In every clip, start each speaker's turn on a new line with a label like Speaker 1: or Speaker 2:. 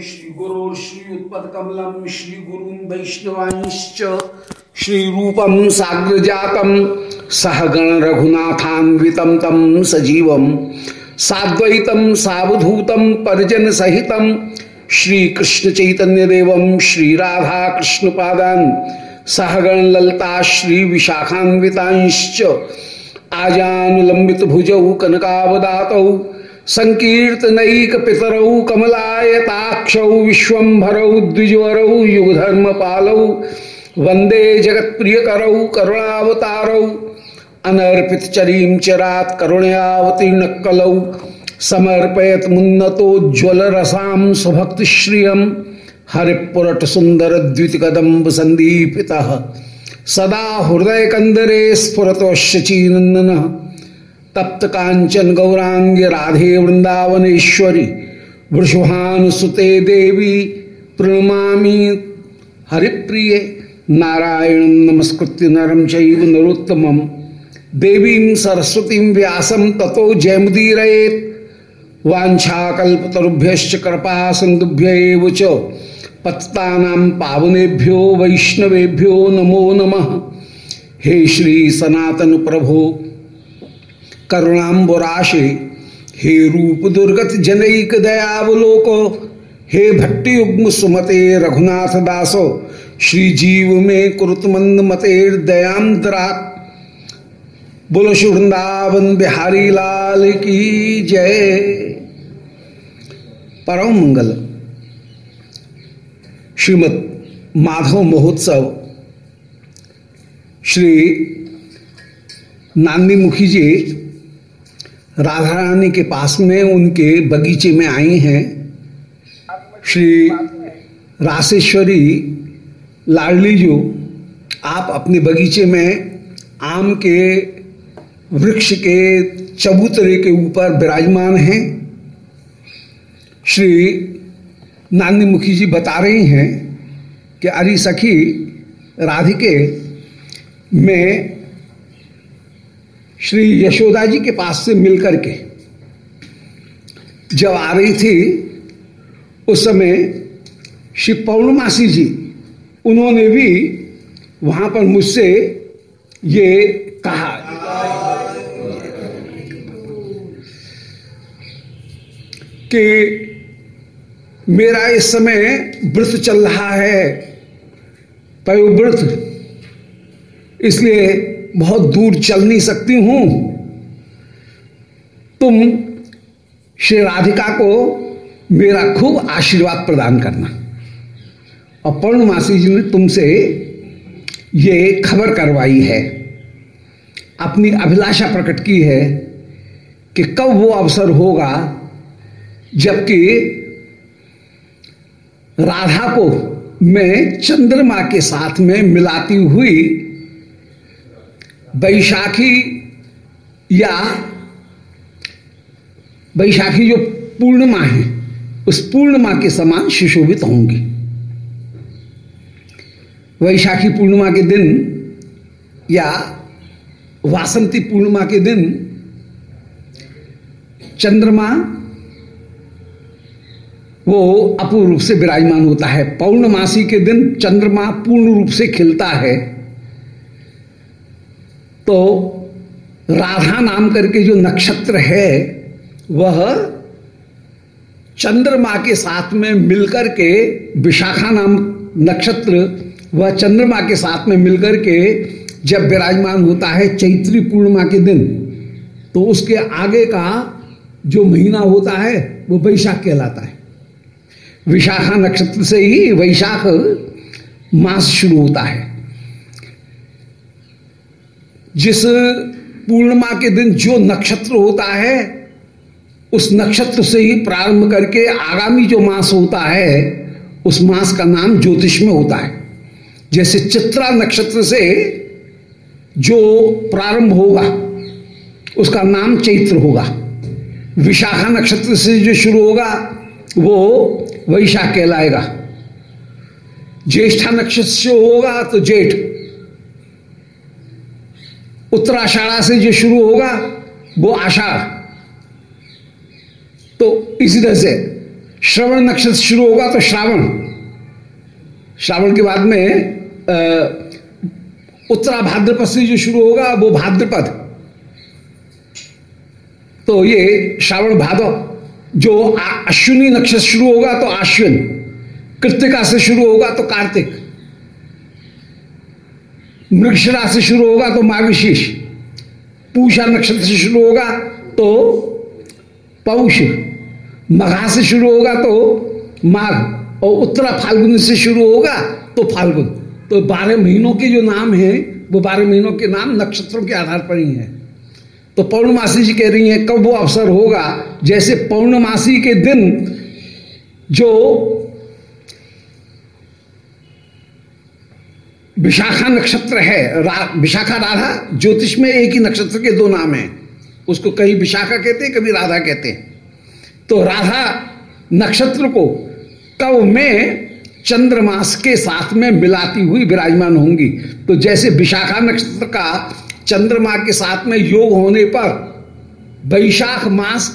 Speaker 1: श्री गुरु श्री उत्पद कमलम श्री गुरु वैष्णवांश्च। श्री रूपम साग्र जातम सहगण रघुनाथान्वितम तम सजीवम साद्वैतम सावधूतम परिजन सहितम श्री कृष्ण चैतन्य देवम श्री राधा कृष्ण पादान सहगण ललता, श्री विशाखान्वितांश्च। आजानुलंबित भुजौ कनकावदातौ। संकीर्तनैक पितरौ कमलायताक्षौ, विश्वभरौ द्विजवरौ युगधर्म पालौ वंदे जगत प्रिय करौ करुणावतारौ अनर्पित चरीम चरात करुणयावतीर्ण कलौ समर्पयत मुन्नतोज्वल रसाम सुभक्त हरिपुरट सुंदर द्वित कदम्ब संदीपिता सदा हृदय कंदरे स्फुरतोश्चीनंदन तप्त कांचन गौरांग राधे वृंदावनेश्वरी वृषभानुसुते देवी, प्रणमामि हरिप्रिय, नारायण नमस्कृत्य नरम चैव नरोत्तम, देवी सरस्वती व्यासम ततो जयमुदीरेत वाछाकुभ्य कृपा सिंधुभ्य पत्ता पावनेभ्यो, वैष्णवेभ्यो नमो नमः। हे श्री सनातन प्रभो करुणाबुराशे हे रूप दुर्गत जनक दयावलोक, हे भट्टी युग्म सुमते रघुनाथ दासो, श्री जीव में कुरुतमंद मते दयांतरा बोलो वृंदावन बिहारी लाल की जय। परम मंगल। श्रीमद माधव महोत्सव। श्री नांदी मुखी जी राधा रानी के पास में उनके बगीचे में आई हैं। श्री राशेश्वरी लाडली जो, आप अपने बगीचे में आम के वृक्ष के चबूतरे के ऊपर विराजमान हैं। श्री नानी मुखी जी बता रही हैं कि अरे सखी, राधिके, में श्री यशोदा जी के पास से मिलकर के जब आ रही थी, उस समय श्री पौर्णमासी जी, उन्होंने भी वहाँ पर मुझसे ये कहा। कि मेरा इस समय व्रत चल रहा है पयोव्रत इसलिए बहुत दूर चल नहीं सकती हूँ। तुम श्री राधिका को मेरा खूब आशीर्वाद प्रदान करना। और पौर्णमासी जी ने तुमसे ये खबर करवाई है, अपनी अभिलाषा प्रकट की है कि कब वो अवसर होगा, जबकि राधा को मैं चंद्रमा के साथ में मिलाती हुई बैशाखी या बैशाखी जो पूर्णिमा है, उस पूर्णिमा के समान सुशोभित होंगी। वैशाखी पूर्णिमा के दिन या वासंती पूर्णिमा के दिन चंद्रमा वो अपूर्ण रूप से विराजमान होता है। पौर्णमासी के दिन चंद्रमा पूर्ण रूप से खिलता है। तो राधा नाम करके जो नक्षत्र है, वह चंद्रमा के साथ में मिलकर के विशाखा नाम नक्षत्र, वह चंद्रमा के साथ में मिलकर के जब विराजमान होता है चैत्री पूर्णिमा के दिन तो उसके आगे का जो महीना होता है, वो वैशाख कहलाता है। विशाखा नक्षत्र से ही वैशाख मास शुरू होता है। जिस पूर्णिमा के दिन जो नक्षत्र होता है, उस नक्षत्र से ही प्रारंभ करके आगामी जो मास होता है, उस मास का नाम ज्योतिष में होता है। जैसे चित्रा नक्षत्र से जो प्रारंभ होगा, उसका नाम चैत्र होगा। विशाखा नक्षत्र से जो शुरू होगा, वो वैशाख कहलाएगा। ज्येष्ठा नक्षत्र से होगा तो जेठ। उत्तराषाढ़ा से जो शुरू होगा, वो आषाढ़। तो इसी तरह से श्रवण नक्षत्र शुरू होगा तो श्रावण। श्रावण के बाद में उत्तरा भाद्रपद से जो शुरू होगा, वो भाद्रपद। तो ये श्रावण भादव, जो अश्विनी नक्षत्र शुरू होगा तो अश्विन, कृतिका से शुरू होगा तो कार्तिक। मृक्षरा से शुरू होगा तो माघशीष पूषा नक्षत्र से शुरू होगा तो पौष। मघा से शुरू होगा तो माघ। और उत्तरा फाल्गुन से शुरू होगा तो फाल्गुन। तो बारह महीनों के जो नाम है, वो बारह महीनों के नाम नक्षत्रों के आधार पर ही है। तो पौर्णमासी जी कह रही हैं, कब वो अवसर होगा? जैसे पौर्णमासी के दिन जो विशाखा नक्षत्र है रा, विशाखा राधा ज्योतिष में एक ही नक्षत्र के दो नाम हैं। उसको कहीं विशाखा कहते हैं कभी राधा कहते हैं। तो राधा नक्षत्र को कव में चंद्रमास के साथ में मिलाती हुई विराजमान होंगी। तो जैसे विशाखा नक्षत्र का चंद्रमा के साथ में योग होने पर वैशाख मास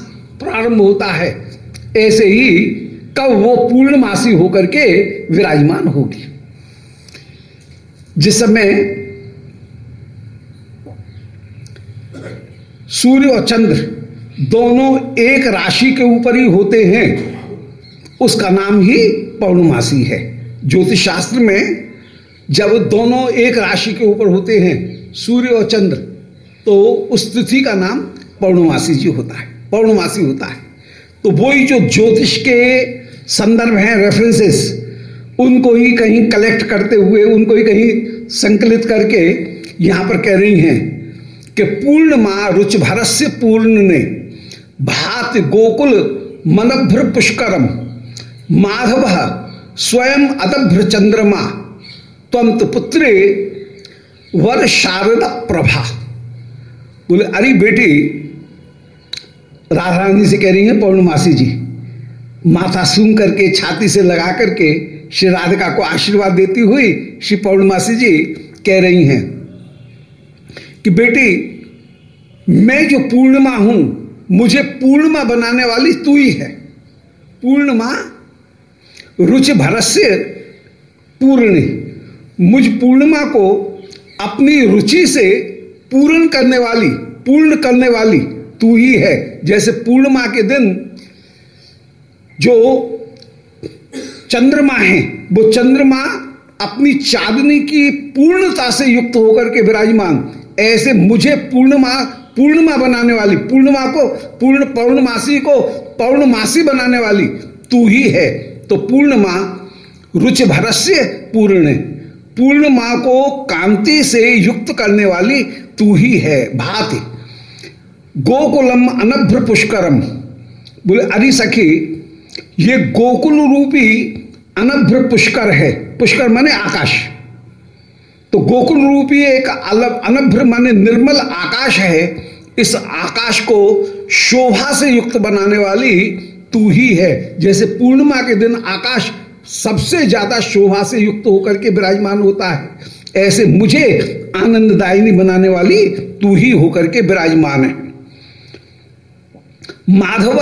Speaker 1: प्रारंभ होता है ऐसे ही कब वो पूर्णमासी होकर के विराजमान होगी। जिस समय सूर्य और चंद्र दोनों एक राशि के ऊपर ही होते हैं, उसका नाम ही पौर्णमासी है। ज्योतिष शास्त्र में जब दोनों एक राशि के ऊपर होते हैं, सूर्य और चंद्र तो उस तिथि का नाम पौर्णमासी जी होता है, पौर्णमासी होता है। तो वही जो ज्योतिष के संदर्भ हैं रेफरेंसेस उनको ही कहीं कलेक्ट करते हुए, उनको ही कहीं संकलित करके यहाँ पर कह रही हैं कि पूर्ण माँ रुच भरस्य पूर्ण ने भात गोकुल मनभ्र पुष्करम, माधव स्वयं अदभ्र चंद्रमा त्वंत पुत्रे वर शारदा प्रभा। बोले, अरे बेटी, राधा रानी से कह रही है, पौर्णमासी जी, माथा सूंग करके, छाती से लगा करके श्री राधिका को आशीर्वाद देती हुई श्री पौर्णमासी जी कह रही हैं कि बेटी, मैं जो पूर्णिमा हूँ, मुझे पूर्णिमा बनाने वाली तू ही है। पूर्णिमा रुचि भरस्य पूर्ण मुझ पूर्णिमा को अपनी रुचि से पूर्ण करने वाली, पूर्ण करने वाली तू ही है। जैसे पूर्णिमा के दिन जो चंद्रमा है। वो चंद्रमा अपनी चांदनी की पूर्णता से युक्त होकर के विराजमान। ऐसे मुझे पूर्णमा, पूर्णिमा बनाने वाली, पूर्णिमा को, पूर्ण पौर्णमासी को पौर्णमासी बनाने वाली तू ही है। तो पूर्णिमा रुचि भरस्य पूर्ण पूर्णिमा को कांति से युक्त करने वाली तू ही है, भाति। गोकुलम अनभ्र पुष्करम। बोले, अरे सखी, ये गोकुल रूपी अनभ्र पुष्कर है। पुष्कर माने आकाश। तो गोकुल रूपी एक अलग, अनभ्र माने निर्मल आकाश है। इस आकाश को शोभा से युक्त बनाने वाली तू ही है। जैसे पूर्णिमा के दिन आकाश सबसे ज़्यादा शोभा से युक्त होकर के विराजमान होता है, ऐसे मुझे आनंददायिनी बनाने वाली तू ही होकर के विराजमान है। माधव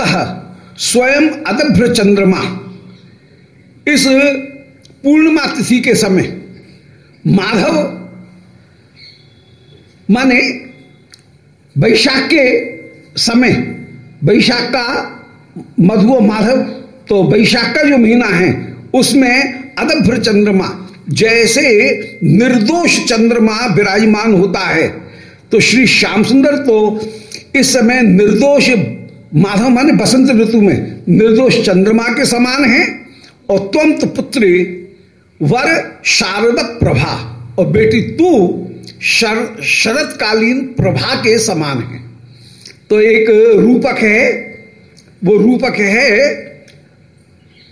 Speaker 1: स्वयं अदभ्र चंद्रमा। इस पूर्णिमा तिथि के समय माधव माने वैशाख के समय, वैशाख का मधु माधव तो वैशाख का जो महीना है, उसमें अदभ्र चंद्रमा, जैसे निर्दोष चंद्रमा विराजमान होता है। तो श्री श्याम सुंदर तो इस समय निर्दोष माधव माने बसंत ऋतु में निर्दोष चंद्रमा के समान है। और त्वंत पुत्री वर शारद प्रभा और बेटी तू शर, शरतकालीन प्रभा के समान है। तो एक रूपक है वो रूपक है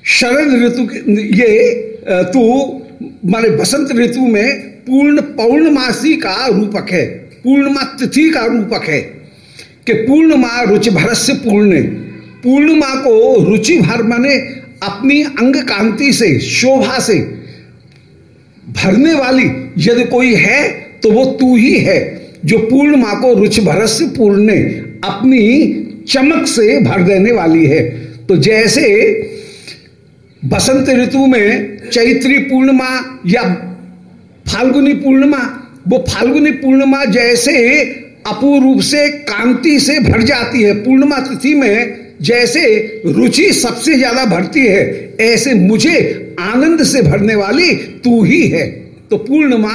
Speaker 1: शरद ऋतु ये तू माने बसंत ऋतु में पूर्ण पौर्णमासी का रूपक है पूर्णमा तिथि का रूपक है कि पूर्णमा रुचि भरस्य पूर्ण पूर्णिमा को रुचि भर माने अपनी अंग कांति से, शोभा से भरने वाली यदि कोई है तो वो तू ही है, जो पूर्ण माँ को रुचि भरस्य पूर्ण अपनी चमक से भर देने वाली है। तो जैसे बसंत ऋतु में चैत्री पूर्णिमा या फाल्गुनी पूर्णिमा, वो फाल्गुनी पूर्णिमा जैसे अपूर्ण रूप से कांति से भर जाती है। पूर्णिमा तिथि में जैसे रुचि सबसे ज़्यादा भरती है, ऐसे मुझे आनंद से भरने वाली तू ही है। तो पूर्णिमा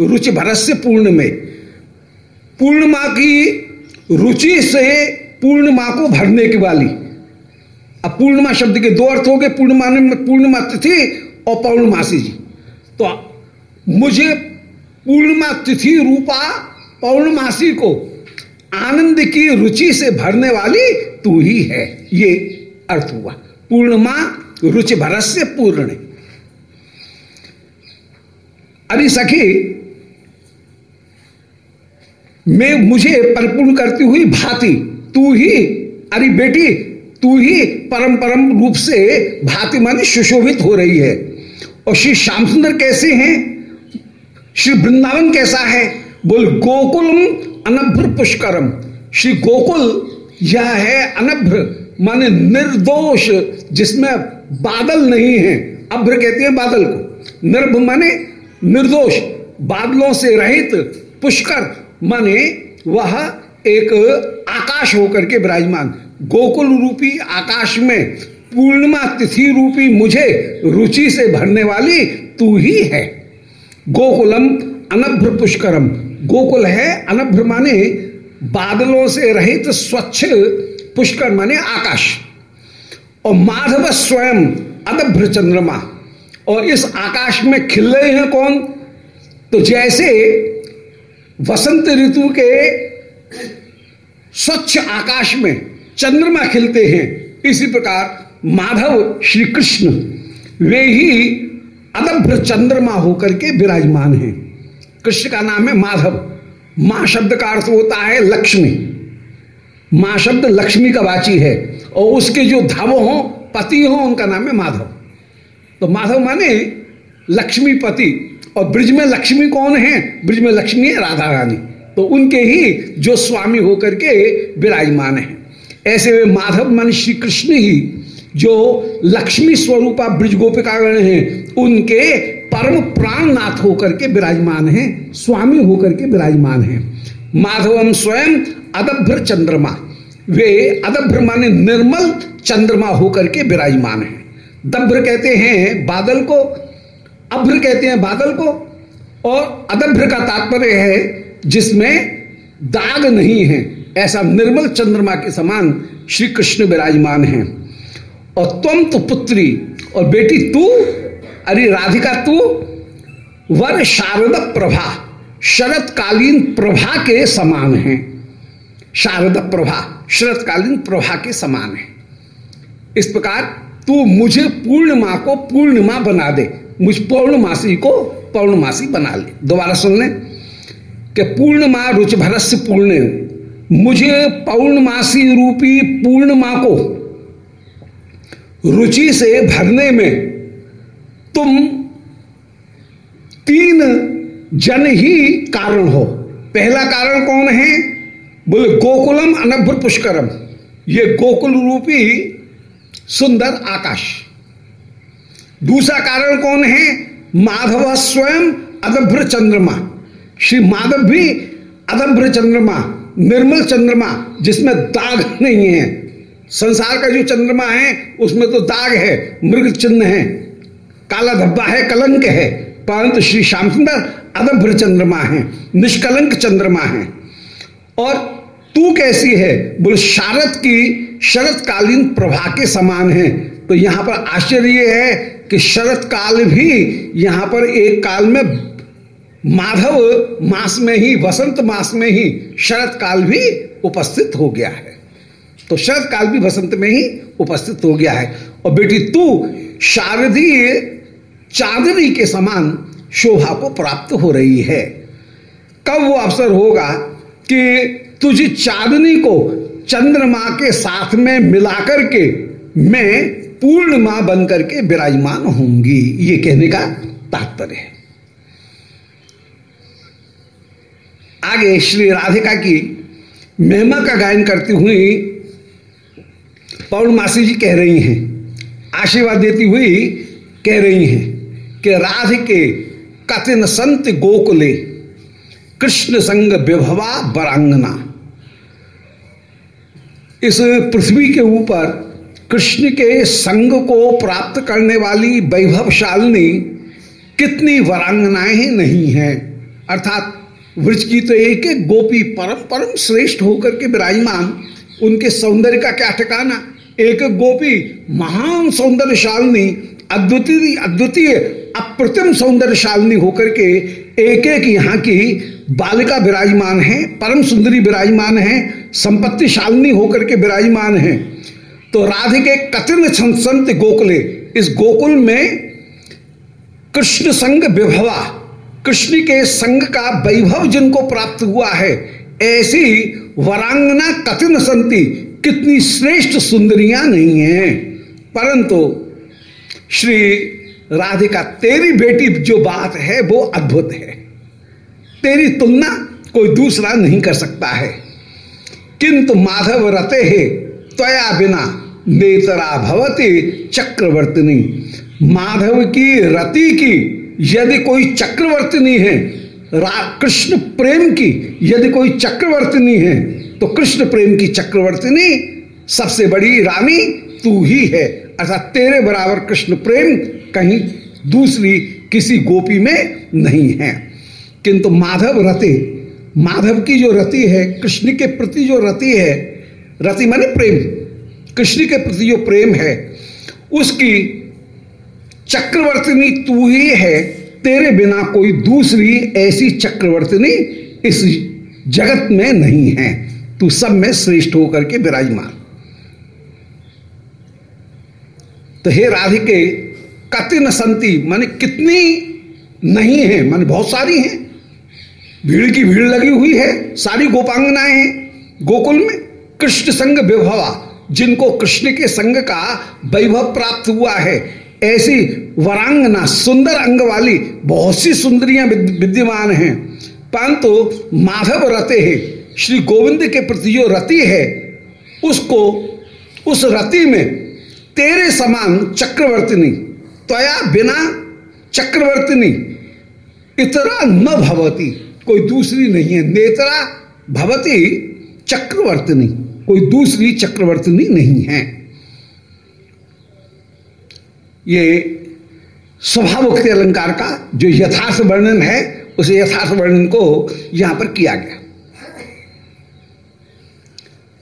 Speaker 1: रुचि भरत से पूर्ण में पूर्णिमा की रुचि से पूर्णिमा को भरने की वाली। अब पूर्णिमा शब्द के दो अर्थ हो गए, पूर्णिमा पूर्णिमा तिथि और पौर्णमासी जी। तो मुझे पूर्णिमा तिथि रूपा पौर्णमासी को आनंद की रुचि से भरने वाली तू ही है। ये अर्थ हुआ। पूर्णमा रुचि भरत से पूर्ण। अरे सखी, मैं मुझे परिपूर्ण करती हुई भांति, तू ही, अरे बेटी, तू ही परम परम रूप से भांति मानी सुशोभित हो रही है। और श्री श्याम सुंदर कैसे हैं? श्री वृंदावन कैसा है? बोल, गोकुलम अनभ्र पुष्करम। श्री गोकुल यह है अनभ्र, माने निर्दोष, जिसमें बादल नहीं है। अभ्र कहते हैं बादल को। निर्भ माने निर्दोष, बादलों से रहित पुष्कर, माने वह एक आकाश होकर के विराजमान। गोकुल रूपी आकाश में पूर्णिमा तिथि रूपी मुझे रुचि से भरने वाली तू ही है। गोकुलम अनभ्र पुष्करम। गोकुल है, अनभ्र माने बादलों से रहित स्वच्छ पुष्कर माने आकाश। और माधव स्वयं अदभ्र चंद्रमा और इस आकाश में खिल रहे हैं कौन? तो जैसे वसंत ऋतु के स्वच्छ आकाश में चंद्रमा खिलते हैं, इसी प्रकार माधव श्री कृष्ण वे ही अदभ्र चंद्रमा होकर के विराजमान हैं। कृष्ण का नाम है माधव। माँ शब्द का अर्थ होता है लक्ष्मी। माँ शब्द लक्ष्मी का वाची है और उसके जो धव हो, पति हो, उनका नाम है माधव। तो माधव माने लक्ष्मीपति और ब्रिज में लक्ष्मी कौन है? ब्रिज में लक्ष्मी है राधा रानी। तो उनके ही जो स्वामी होकर के विराजमान है। ऐसे वे माधव मन श्री कृष्ण ही जो लक्ष्मी स्वरूपा ब्रिज गोपिकागण हैं, उनके परम प्राण नाथ होकर के विराजमान है, स्वामी होकर के विराजमान है। माधवम स्वयं अदभ्र चंद्रमा। वे अदभ्र माने निर्मल चंद्रमा होकर के विराजमान हैं। दभ्र कहते हैं बादल को, अभ्र कहते हैं बादल को, और अदभ्र का तात्पर्य है जिसमें दाग नहीं है, ऐसा निर्मल चंद्रमा के समान श्री कृष्ण विराजमान हैं। और तुम तो पुत्री, और बेटी तू अरे राधिका, तू वर शारद प्रभा, शरतकालीन प्रभा के समान है। शारद प्रभा, शरतकालीन प्रभा के समान है। इस प्रकार तू मुझे पूर्णिमा को पूर्णिमा बना दे, मुझ पौर्णमासी को पौर्णमासी बना ले। दोबारा सुन ले, कि पूर्णिमा रुच भरस्य पूर्ण मुझे पौर्णमासी रूपी पूर्णिमा को रुचि से भरने में तुम तीन जन ही कारण हो। पहला कारण कौन है? बोले, गोकुलम अनभ्र पुष्करम। ये गोकुल रूपी सुंदर आकाश। दूसरा कारण कौन है? माधव स्वयं अदभ्र चंद्रमा। श्री माधव भी अदभ्र चंद्रमा, निर्मल चंद्रमा, जिसमें दाग नहीं है। संसार का जो चंद्रमा है, उसमें तो दाग है मृग चिन्ह है। काला धब्बा है, कलंक है। परंतु श्री श्याम सुंदर अदभ्र चंद्रमा है, निष्कलंक चंद्रमा है। और तू कैसी है? बोल, शारद की शरद कालीन प्रभा के समान है। तो यहाँ पर आश्चर्य है कि शरत काल भी यहाँ पर एक काल में माधव मास में ही, वसंत मास में ही शरत काल भी उपस्थित हो गया है। तो शरत काल भी वसंत में ही उपस्थित हो गया है। और बेटी, तू शारदीय चांदनी के समान शोभा को प्राप्त हो रही है। कब वो अवसर होगा कि तुझे चांदनी को चंद्रमा के साथ में मिलाकर के मैं पूर्णिमा बन करके विराजमान होंगी, ये कहने का तात्पर्य है। आगे श्री राधिका की महिमा का गायन करती हुई पौर्णमासी जी कह रही हैं, आशीर्वाद देती हुई कह रही हैं। कि राधिके कथिन संत गोकुले, कृष्ण संग विभवा बरांगना। इस पृथ्वी के ऊपर कृष्ण के संग को प्राप्त करने वाली वैभवशालिनी कितनी वरांगनाएँ नहीं हैं। अर्थात वृक्ष की तो एक एक गोपी परम परम श्रेष्ठ होकर के विराजमान, उनके सौंदर्य का क्या ठिकाना? एक गोपी महान सौंदर्यशालिनी अद्वितीय अद्वितीय, अप्रतिम सौंदर्यशालिनी होकर के एक एक यहाँ की बालिका विराजमान है, परम सुंदरी विराजमान है संपत्ति शालिनी होकर के विराजमान है। तो राधिके कतिन संत गोकुले इस गोकुल में कृष्ण संग विभवा, कृष्ण के संग का वैभव जिनको प्राप्त हुआ है, ऐसी वरांगना कथिन संति कितनी श्रेष्ठ सुंदरियाँ नहीं हैं। परंतु श्री राधिका, तेरी बेटी जो बात है, वो अद्भुत है। तेरी तुलना कोई दूसरा नहीं कर सकता है। किंतु माधव रते है, त्वया बिना नेतरा भवती चक्रवर्तिनी। माधव की रति की, यदि कोई चक्रवर्तिनी है कृष्ण प्रेम की, यदि कोई चक्रवर्तिनी है तो कृष्ण प्रेम की चक्रवर्तिनी सबसे बड़ी रानी तू ही है। अर्थात तेरे बराबर कृष्ण प्रेम कहीं दूसरी किसी गोपी में नहीं है। किंतु माधव रति, माधव की जो रति है, कृष्ण के प्रति जो रति है, रति माने प्रेम, कृष्ण के प्रति जो प्रेम है, उसकी चक्रवर्तिनी तू ही है, तेरे बिना कोई दूसरी ऐसी चक्रवर्तिनी इस जगत में नहीं है। तू सब में श्रेष्ठ होकर के विराजमान। तो हे राधिके, कतिन संति, माने कितनी नहीं है, माने बहुत सारी हैं। भीड़ की भीड़ लगी हुई है, सारी गोपांगनाएँ हैं। गोकुल में कृष्ण संग विभवा, जिनको कृष्ण के संग का वैभव प्राप्त हुआ है। ऐसी वरांगना, सुंदर अंग वाली, बहुत सी सुंदरियाँ विद्यमान हैं। परंतु माधव रते है, श्री गोविंद के प्रति जो रति है, उसको, उस रति में तेरे समान चक्रवर्तिनी त्वया बिना चक्रवर्तिनी इतरा न भवती, कोई दूसरी नहीं है, नेतरा भवती चक्रवर्तिनी कोई दूसरी चक्रवर्तिनी नहीं है। ये स्वभावोक्ति अलंकार का जो यथार्थ वर्णन है, उस यथार्थ वर्णन को यहाँ पर किया गया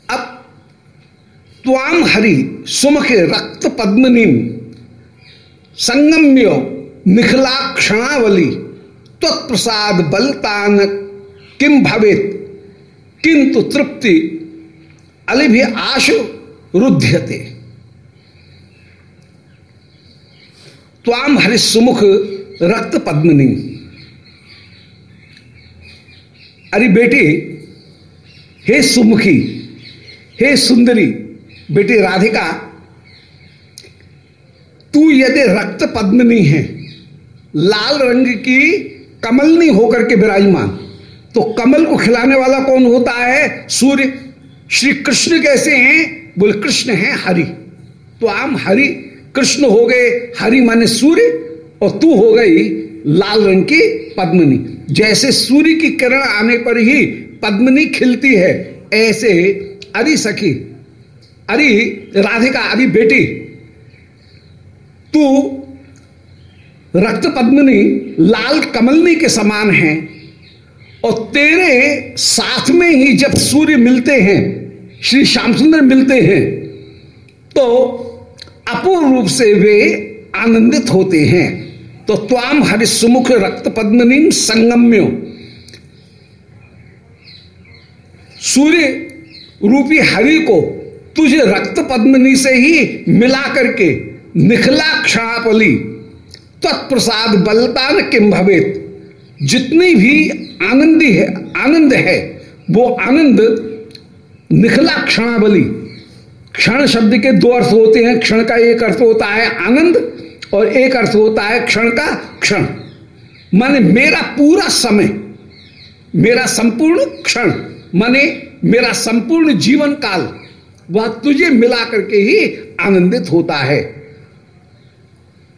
Speaker 1: अब त्वाम हरि सुमुख रक्त पद्मनिम संगम्य निखला क्षणावली तत्प्रसाद बलतान किम भवेत? किंतु तृप्ति अलिभि आशु रुध्यते। त्वाम हरि सुमुख रक्त पद्मनी। अरे बेटी, हे सुमुखी, हे सुंदरी बेटी राधिका, तू यदि रक्त पद्मनी है, लाल रंग की कमलनी होकर के विराजमान तो कमल को खिलाने वाला कौन होता है? सूर्य। श्री कृष्ण कैसे हैं? बोले, कृष्ण हैं हरि। तो आम हरि, कृष्ण हो गए, हरि माने सूर्य, और तू हो गई लाल रंग की पद्मनी। जैसे सूर्य की किरण आने पर ही पद्मनी खिलती है, ऐसे अरि सखी अरे राधिका अरे बेटी, तू रक्त पद्मनी लाल कमलनी के समान है और तेरे साथ में ही जब सूर्य मिलते हैं, श्री श्याम सुंदर मिलते हैं तो अपूर्ण रूप से वे आनंदित होते हैं। तो त्वाम हरिसुमुख रक्त पद्मनी संगम्यो। सूर्य रूपी हरि को तुझे रक्त पद्मनी से ही मिला करके निखला क्षणापली तत्प्रसाद बलतान किम भवेत। जितनी भी आनंदी है, आनंद है, वो आनंद निखला क्षणावली क्षण शब्द के दो अर्थ होते हैं। क्षण का एक अर्थ होता है आनंद और एक अर्थ होता है क्षण का क्षण। माने मेरा पूरा समय, मेरा संपूर्ण क्षण, माने मेरा संपूर्ण जीवन काल। वह तुझे मिला करके ही आनंदित होता है।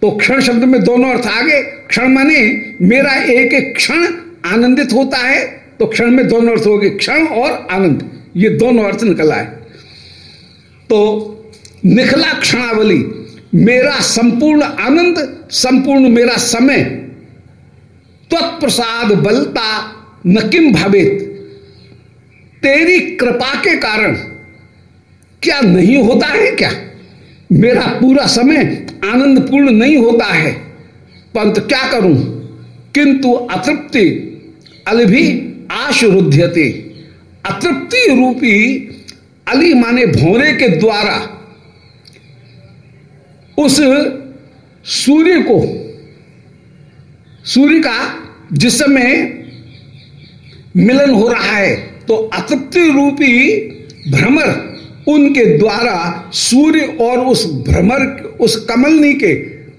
Speaker 1: तो क्षण शब्द में दोनों अर्थ आ गए क्षण माने मेरा एक एक क्षण आनंदित होता है तो क्षण में दोनों अर्थ हो गए क्षण और आनंद। ये दोनों अर्थ निकला है। तो निखला क्षणावली, मेरा संपूर्ण आनंद, संपूर्ण मेरा समय तत्प्रसाद बलता न किम भावित। तेरी कृपा के कारण क्या नहीं होता है क्या? मेरा पूरा समय आनंद पूर्ण नहीं होता है। पंत क्या करूँ? किंतु अतृप्ति अलभी आशुरुध्यते। अतृप्ति रूपी अली माने भोरे के द्वारा उस सूर्य को, सूर्य का जिस समय मिलन हो रहा है तो अतृप्ति रूपी भ्रमर उनके द्वारा सूर्य और उस भ्रमर, उस कमलनी के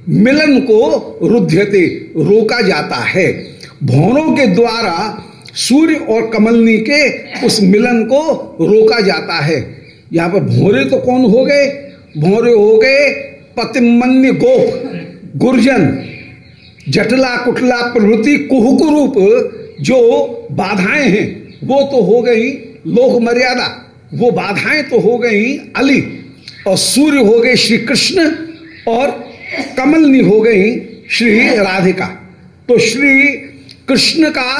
Speaker 1: मिलन को रुध्यते, रोका जाता है। भौरों के द्वारा सूर्य और कमलनी के उस मिलन को रोका जाता है। यहाँ पर भोरे तो कौन हो गए? भोरे हो गए पतिमन्य गोप, गुर्जन, जटला कुटला प्रवृत्ति कुहुक जो बाधाएँ हैं, वो तो हो गई लोक मर्यादा। वो बाधाएँ तो हो गई अली, और सूर्य हो गए श्री कृष्ण और कमलनी हो गई श्री राधिका। तो श्री कृष्ण का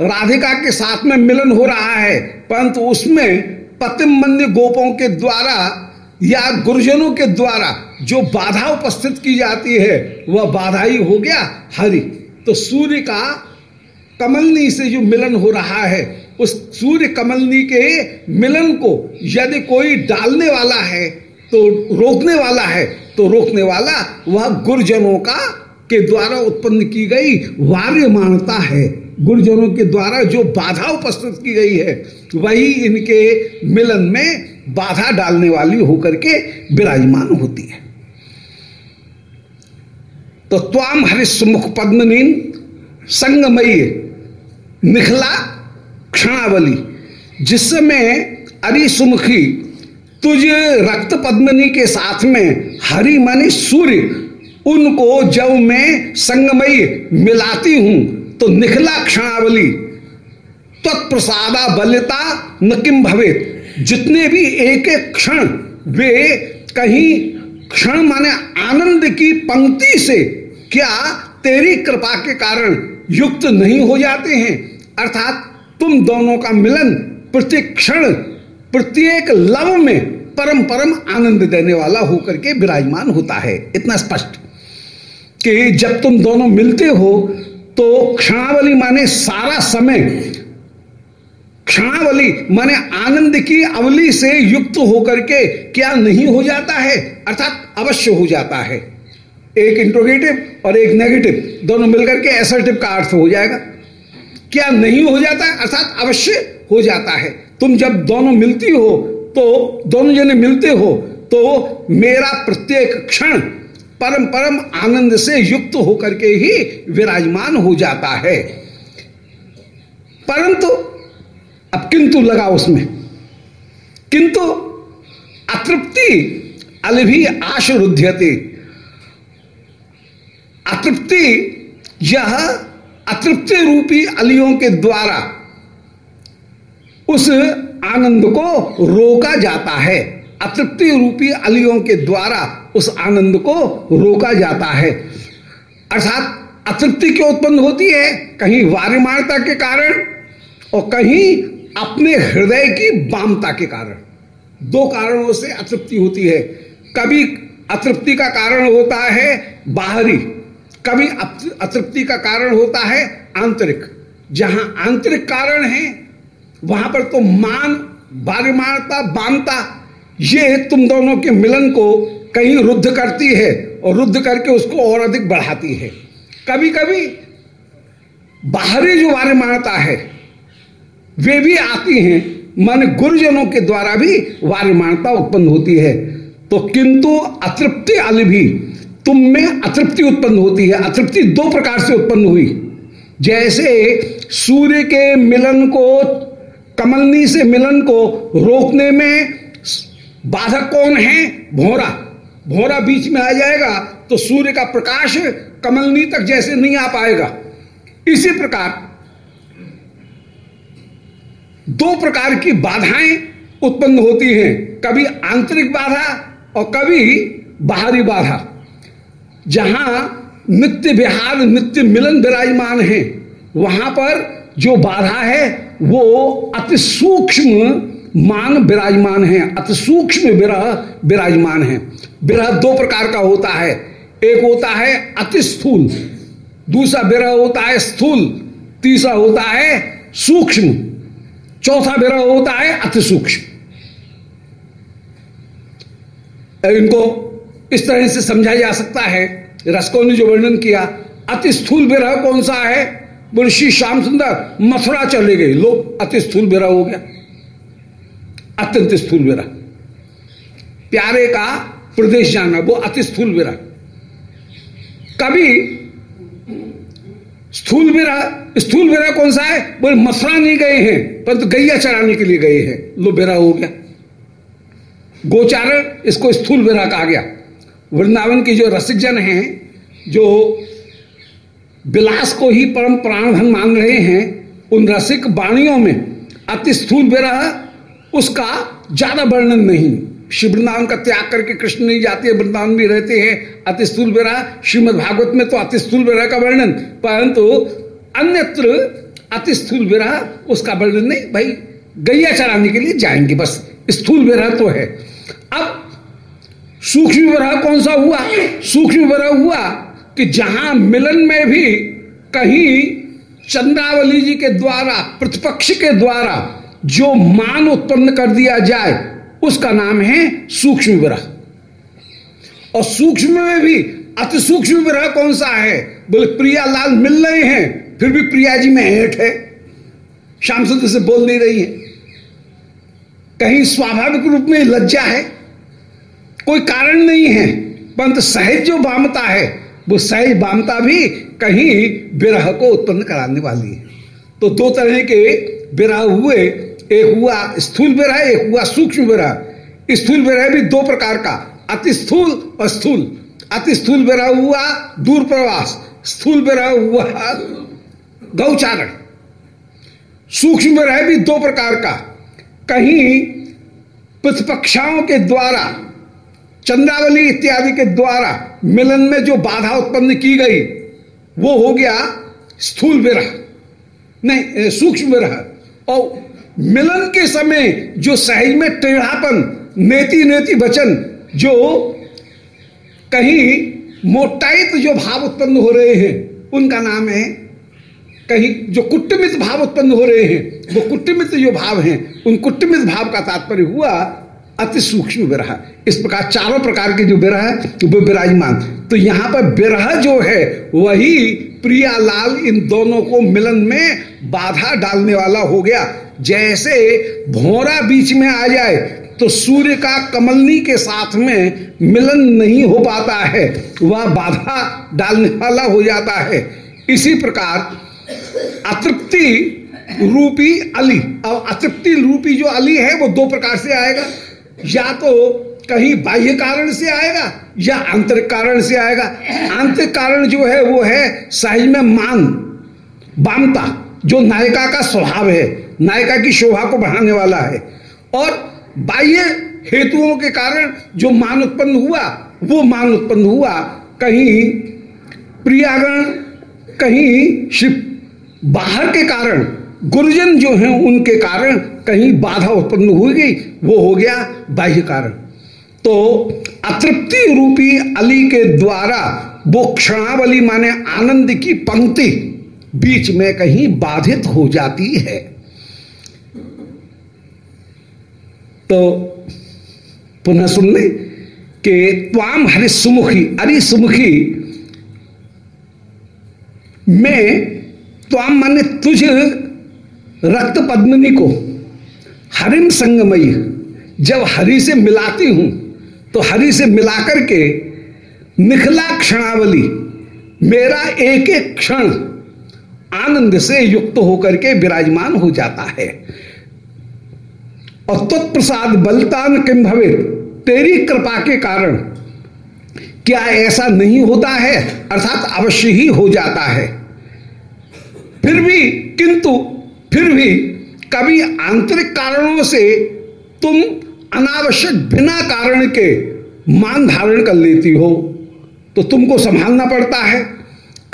Speaker 1: राधिका के साथ में मिलन हो रहा है, परंतु उसमें पतिम मंद गोपों के द्वारा या गुरुजनों के द्वारा जो बाधा उपस्थित की जाती है, वह बाधा ही हो गया हरि। तो सूर्य का कमलनी से जो मिलन हो रहा है उस सूर्य कमलनी के मिलन को यदि कोई डालने वाला है तो रोकने वाला है तो रोकने वाला वह गुरुजनों का, के द्वारा उत्पन्न की गई वार्यमानता है। गुरुजनों के द्वारा जो बाधा उपस्थित की गई है, वही इनके मिलन में बाधा डालने वाली होकर के विराजमान होती है। तो त्वाम हरिस्मुख पद्मनीन, संगमयी, निखला क्षणावली जिस समय अरि सुमुखी, तुझ रक्त पद्मनी के साथ में हरि माने सूर्य, उनको जब मैं संगमयी मिलाती हूँ तो निखला क्षणावली तत्प्रसादा बलिता न किम भवेत। जितने भी एक एक क्षण वे कहीं क्षण माने आनंद की पंक्ति से क्या तेरी कृपा के कारण युक्त नहीं हो जाते हैं? अर्थात तुम दोनों का मिलन प्रत्येक क्षण, प्रत्येक लव में परम परम आनंद देने वाला होकर के विराजमान होता है। इतना स्पष्ट। कि जब तुम दोनों मिलते हो तो क्षणावली माने सारा समय। क्षणावली माने आनंद की अवली से युक्त होकर के क्या नहीं हो जाता है? अर्थात अवश्य हो जाता है। एक इंट्रोगेटिव और एक नेगेटिव दोनों मिलकर के एसर्टिव का अर्थ हो जाएगा। क्या नहीं हो जाता? अर्थात अवश्य हो जाता है। तुम जब दोनों मिलती हो तो दोनों जने मिलते हो तो मेरा प्रत्येक क्षण परम परम आनंद से युक्त होकर के ही विराजमान हो जाता है। परंतु, अब किंतु लगा उसमें। किंतु अतृप्ति अलभी आशरुध्यते। अतृप्ति यह अतृप्ति रूपी अलियों के द्वारा उस आनंद को रोका जाता है। अतृप्ति रूपी अलियों के द्वारा उस आनंद को रोका जाता है। अर्थात अतृप्ति क्यों उत्पन्न होती है? कहीं वारिमाणता के कारण और कहीं अपने हृदय की बामता के कारण। दो कारणों से अतृप्ति होती है। कभी अतृप्ति का कारण होता है बाहरी। कभी अतृप्ति का कारण होता है आंतरिक। जहाँ आंतरिक कारण है, वहाँ पर तो मान, बारिमारता बामता ये तुम दोनों के मिलन को कहीं रुद्ध करती है और रुद्ध करके उसको और अधिक बढ़ाती है। कभी कभी बाहरी जो वारिमारता है, वे भी आती हैं, मन गुरुजनों के द्वारा भी वारिमानता उत्पन्न होती है। तो किंतु अतृप्ति अल भी तुम में अतृप्ति उत्पन्न होती है, अतृप्ति दो प्रकार से उत्पन्न हुई। जैसे सूर्य के मिलन को, कमलनी से मिलन को रोकने में बाधक कौन है? भोरा। भोरा बीच में आ जाएगा तो सूर्य का प्रकाश कमलनी तक जैसे नहीं आ पाएगा। इसी प्रकार, दो प्रकार की बाधाएँ उत्पन्न होती हैं, कभी आंतरिक बाधा और कभी बाहरी बाधा। जहाँ नित्य विहार, नित्य मिलन विराजमान है, वहाँ पर जो बाधा है, वो अति सूक्ष्म मान विराजमान है, अति सूक्ष्म विरह विराजमान है। विरह दो प्रकार का होता है। एक होता है अति स्थूल, दूसरा विरह होता है स्थूल, तीसरा होता है सूक्ष्म, चौथा विरह होता है अति सूक्ष्म। इनको इस तरह से समझा जा सकता है। रसकों ने जो वर्णन किया, अति स्थूल विरह कौन सा है? श्री श्याम सुंदर मथुरा चले गए। लोग अति स्थूल विरह हो गया। अत्यंत स्थूल विरह। प्यारे का प्रदेश जाना वो अति स्थूल विरह। कभी स्थूल विरह स्थूल विरह कौन सा है? बोले, मथुरा नहीं गए हैं, परंतु तो गैया चराने के लिए गए हैं। लो, विरह हो गया। गोचारण इसको स्थूल विरह कहा गया। वृंदावन के जो रसिक जन हैं, जो विलास को ही परम प्राणधन मान रहे हैं, उन रसिक वाणियों में अति स्थूल विरह, उसका ज़्यादा वर्णन नहीं। शिव वृंदावन का त्याग करके कृष्ण नहीं जाते हैं, वृंदावन भी रहते हैं, अति स्थूल विरह। श्रीमद भागवत में तो अति स्थूल विरह का वर्णन, परंतु अन्यत्र अति स्थूल विरह, उसका वर्णन नहीं। भाई, गैया चराने के लिए जाएँगे, बस स्थूल विरह तो है। अब सूक्ष्म विरह कौन सा हुआ? सूक्ष्म विरह हुआ कि जहाँ मिलन में भी कहीं चंद्रावली जी के द्वारा, प्रतिपक्ष के द्वारा जो मान उत्पन्न कर दिया जाए, उसका नाम है सूक्ष्म विरह। और सूक्ष्म में भी अति सूक्ष्म विरह कौन सा है? बोले प्रिया लाल मिल रहे हैं, फिर भी प्रिया जी में हेठ है। श्याम सुंदर से बोल नहीं रही है। कहीं स्वाभाविक रूप में लज्जा है। कोई कारण नहीं है। परंतु सहज जो वामता है, वो सहज वामता भी कहीं विरह को उत्पन्न कराने वाली है। तो दो तरह के विरह हुए, एक हुआ स्थूल विरह, एक हुआ सूक्ष्म विरह। स्थूल विरह भी दो प्रकार का अति स्थूल और स्थूल। अति स्थूल विरह हुआ दूर प्रवास, स्थूल विरह हुआ गौचारण। सूक्ष्म विरह भी दो प्रकार का, कहीं प्रतिपक्षाओं के द्वारा चंद्रावली इत्यादि के द्वारा मिलन में जो बाधा उत्पन्न की गई, वो हो गया स्थूल विरह, नहीं सूक्ष्म विरह। और मिलन के समय जो सहज में टेढ़ापन नेति नेति वचन, जो कहीं मोटाइत जो भाव उत्पन्न हो रहे हैं, उनका नाम है कहीं जो कुटमित भाव उत्पन्न हो रहे हैं, वो कुटमित जो भाव हैं, उन कुटमित भाव का तात्पर्य हुआ अति सूक्ष्म विरह। इस प्रकार चारों प्रकार के जो विरह है, वो विराजमान। तो यहाँ पर विरह जो है, वही प्रियालाल इन दोनों को मिलन में बाधा डालने वाला हो गया। जैसे भोरा बीच में आ जाए तो सूर्य का कमलनी के साथ में मिलन नहीं हो पाता है। वह बाधा डालने वाला हो जाता है। इसी प्रकार अतृप्ति रूपी अली। अब अतृप्ति रूपी जो अली है, वो दो प्रकार से आएगा। या तो कहीं बाह्य कारण से आएगा, या आंतरिक कारण से आएगा। आंतरिक कारण जो है, वो है साइज़ में मान, बामता, जो नायिका का स्वभाव है, नायिका की शोभा को बढ़ाने वाला है। और बाह्य हेतुओं के कारण जो मान उत्पन्न हुआ, वो मान उत्पन्न हुआ, कहीं प्रियागण, कहीं बाहर के कारण गुरुजन जो हैं, उनके कारण कहीं बाधा उत्पन्न हुई गई, वो हो गया बाह्य कारण। तो अतृप्ति रूपी अली के द्वारा वो क्षणावली माने आनंद की पंक्ति बीच में कहीं बाधित हो जाती है। तो पुनः सुन ले कि त्वाम हरि सुमुखी, अरि सुमुखी, में त्वाम माने तुझ रक्त पद्मनी को हरिम संगमयी, जब हरि से मिलाती हूँ तो हरि से मिलाकर के निखला क्षणावली, मेरा एक एक क्षण आनंद से युक्त होकर के विराजमान हो जाता है। और तत्प्रसाद बलतान किम भवे तेरी कृपा के कारण क्या ऐसा नहीं होता है? अर्थात अवश्य ही हो जाता है। फिर भी किंतु फिर भी कभी आंतरिक कारणों से तुम अनावश्यक बिना कारण के मान धारण कर लेती हो तो तुमको संभालना पड़ता है।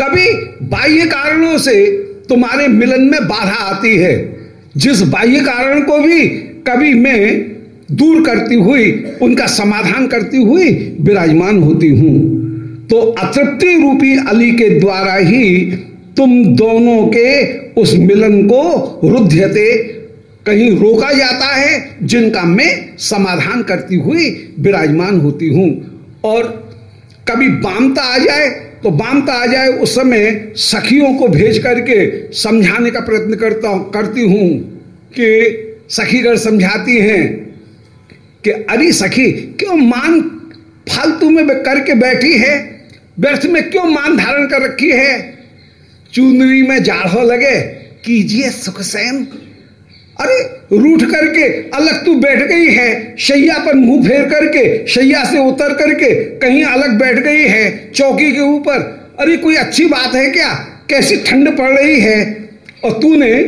Speaker 1: कभी बाह्य कारणों से तुम्हारे मिलन में बाधा आती है। जिस बाह्य कारण को भी कभी मैं दूर करती हुई, उनका समाधान करती हुई विराजमान होती हूँ तो अतृप्ति रूपी अली के द्वारा ही तुम दोनों के उस मिलन को रुध्यते, कहीं रोका जाता है, जिनका मैं समाधान करती हुई विराजमान होती हूँ। और कभी बामता आ जाए तो बामता आ जाए, उस समय सखियों को भेज करके समझाने का प्रयत्न करता हूँ करती हूँ कि सखीगढ़ समझाती हैं कि, अरे सखी, क्यों मान फालतू में करके बैठी है? व्यर्थ में क्यों मान धारण कर रखी है? चुनरी में जाढ़ो लगे, कीजिए सुखसेन अरे, रूठ करके अलग तू बैठ गई है, शैया पर मुँह फेर करके, शैया से उतर करके कहीं अलग बैठ गई है, चौकी के ऊपर। अरे, कोई अच्छी बात है क्या? कैसी ठंड पड़ रही है? और तूने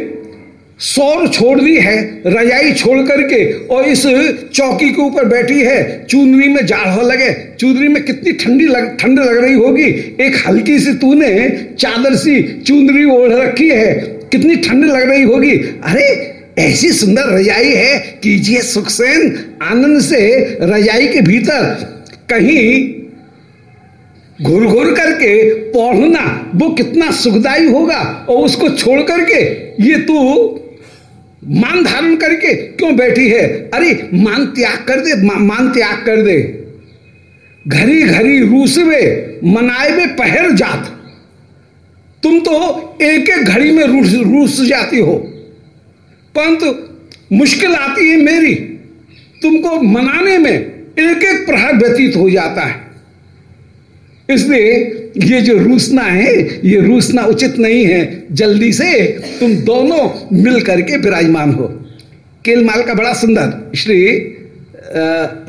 Speaker 1: सौर छोड़ दी है, रजाई छोड़ करके, और इस चौकी के ऊपर बैठी है, चुनरी में जाड़ लगे। चुनरी में कितनी ठंडी लग, ठंड लग रही होगी। एक हल्की सी तूने चादर सी चुनरी ओढ़ रखी है। कितनी ठंड लग रही होगी। अरे, ऐसी सुंदर रजाई है, कीजिए सुखसेन, आनंद से रजाई के भीतर कहीं घुर घुर करके पढ़ना, वो कितना सुखदाई होगा, और उसको छोड़ करके ये तू मान धारण करके क्यों बैठी है? अरे मान त्याग कर दे मा, मान त्याग कर दे। घरी घरी रूसवे मनाए में पहर जात। तुम तो एक एक घड़ी में रूस रूस जाती हो। परंतु मुश्किल आती है मेरी। तुमको मनाने में एक एक प्रहर व्यतीत हो जाता है। इसलिए ये जो रूसना है, ये रूसना उचित नहीं है। जल्दी से तुम दोनों मिल करके विराजमान हो। केलमाल का बड़ा सुंदर, श्री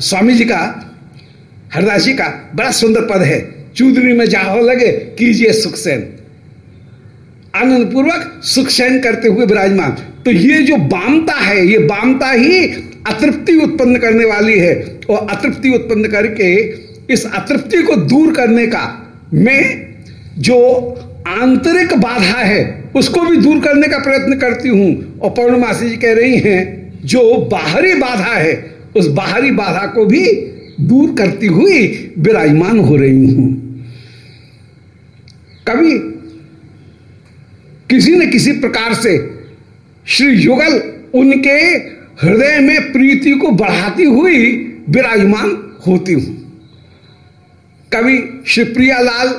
Speaker 1: स्वामी जी का, हरदास जी का बड़ा सुंदर पद है। चूदरी में जाहो लगे, कीजिए सुखसेन। आनंद पूर्वक सुखसैन करते हुए विराजमान। तो ये जो बामता है, ये बामता ही अतृप्ति उत्पन्न करने वाली है। और अतृप्ति उत्पन्न करके इस अतृप्ति को दूर करने का मैं जो आंतरिक बाधा है, उसको भी दूर करने का प्रयत्न करती हूँ। और पौर्णमासी जी कह रही हैं, जो बाहरी बाधा है, उस बाहरी बाधा को भी दूर करती हुई विराजमान हो रही हूँ। कभी किसी न किसी प्रकार से श्री युगल उनके हृदय में प्रीति को बढ़ाती हुई विराजमान होती हूँ। कवि शिवप्रिया लाल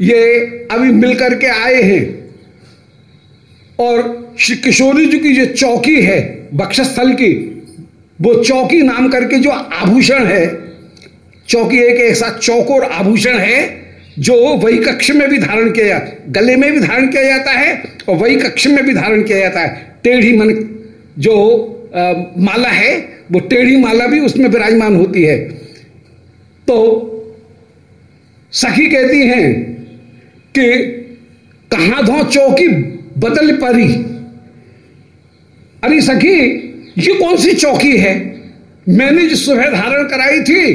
Speaker 1: ये अभी मिलकर के आए हैं। और श्री किशोरी जी की जो चौकी है बक्षस्थल की वो चौकी नाम करके जो आभूषण है चौकी एक ऐसा चौकोर आभूषण है जो वही कक्ष में भी धारण किया जाता गले में भी धारण किया जाता है और वही कक्ष में भी धारण किया जाता है। टेढ़ी मन जो आ, माला है वो टेढ़ी माला भी उसमें विराजमान होती है। तो सखी कहती हैं कि कहा धो चौकी बदल परी अरे सखी, ये कौन सी चौकी है? मैंने जो सुबह धारण कराई थी,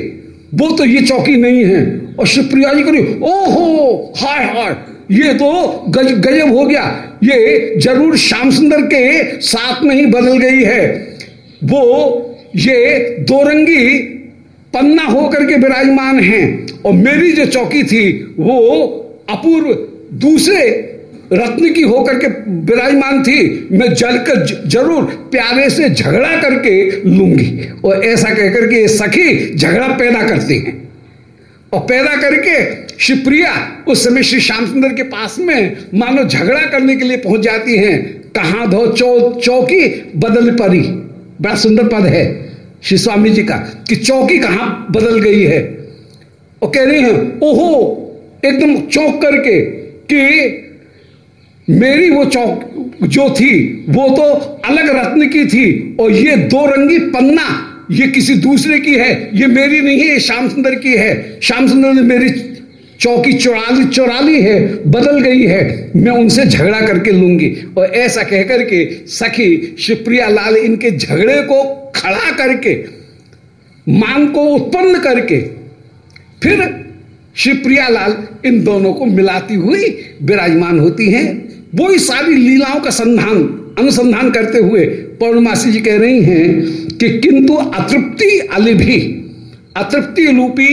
Speaker 1: वो तो ये चौकी नहीं है। और शिवप्रिया जी करी ओहो, हाय हाय, ये तो गज, गजब हो गया। ये ज़रूर श्याम सुंदर के साथ में ही बदल गई है। वो ये दो रंगी पन्ना होकर के विराजमान हैं। और मेरी जो चौकी थी, वो अपूर्व दूसरे रत्न की होकर के विराजमान थी। मैं जल कर ज़रूर प्यारे से झगड़ा करके लूँगी। और ऐसा कहकर के सखी झगड़ा पैदा करती हैं। और पैदा करके शिवप्रिया उस समय श्री श्याम सुंदर के पास में मानो झगड़ा करने के लिए पहुँच जाती हैं। कहाँ धो चौ, चौकी बदल परी बड़ा सुंदर पद है। श्री स्वामी जी का, कि चौकी कहाँ बदल गई है? और कह रही हैं, ओहो, एकदम चौंक करके कि मेरी वो चौक जो थी, वो तो अलग रत्न की थी, और ये दो रंगी पन्ना, ये किसी दूसरे की है, ये मेरी नहीं है, ये श्याम सुंदर की है। श्याम सुंदर ने मेरी चौकी चौराली चौराली है, बदल गई है, मैं उनसे झगड़ा करके लूँगी। और ऐसा कहकर के सखी शिवप्रिया लाल इनके झगड़े को खड़ा करके मांग को उत्पन्न करके, फिर शिवप्रिया लाल इन दोनों को मिलाती हुई विराजमान होती हैं। वो ही सारी लीलाओं का संधान, अनुसंधान करते हुए पौर्णमासी जी कह रही हैं कि किंतु अतृप्ति अलिभी, अतृप्ति रूपी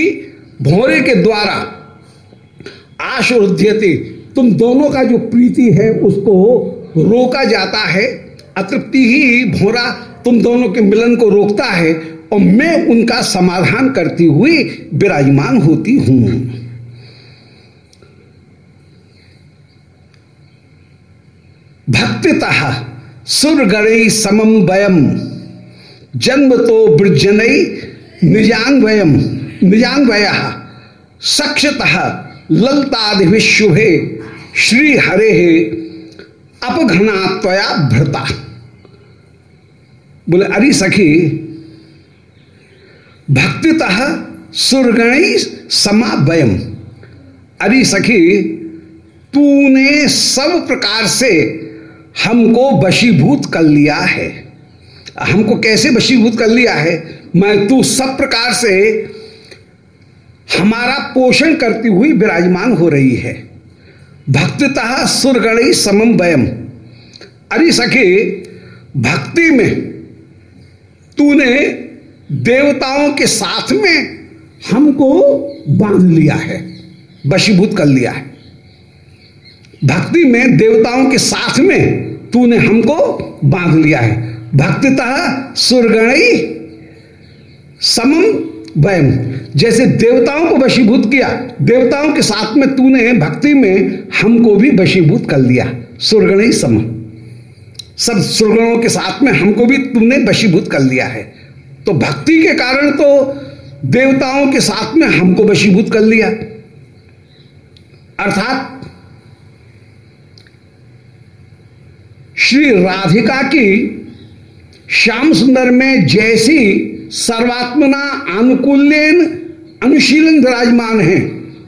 Speaker 1: भोरे के द्वारा आशुद्यते तुम दोनों का जो प्रीति है, उसको रोका जाता है। अतृप्ति ही भोरा तुम दोनों के मिलन को रोकता है और मैं उनका समाधान करती हुई विराजमान होती हूँ। भक्तितः सुरगणई समम वयम। जन्म तो वृजनई निजान्वयम निजान्वय सक्षतः ललतादि विशुभे श्री हरे अपघना त्वया भृता। बोले, अरे सखी, भक्तितः सुरगणी समावयम अरे सखी, तूने सब प्रकार से हमको वशीभूत कर लिया है। हमको कैसे वशीभूत कर लिया है? मैं तू सब प्रकार से हमारा पोषण करती हुई विराजमान हो रही है। भक्तितः सुरगणी समम वयम। अरे सखी, भक्ति में तूने देवताओं के साथ में हमको बाँध लिया है, वशीभूत कर लिया है। भक्ति में देवताओं के साथ में तूने हमको बाँध लिया है। भक्तितः सुरगणी समम वयम। जैसे देवताओं को वशीभूत किया, देवताओं के साथ में तूने भक्ति में हमको भी वशीभूत कर लिया सुरगणी सम। सब सुरगणों के साथ में हमको भी तूने वशीभूत कर लिया है। तो भक्ति के कारण तो देवताओं के साथ में हमको वशीभूत कर लिया। अर्थात श्री राधिका की श्याम सुंदर में जैसी सर्वात्मना अनुकूल्यन अनुशीलन विराजमान है।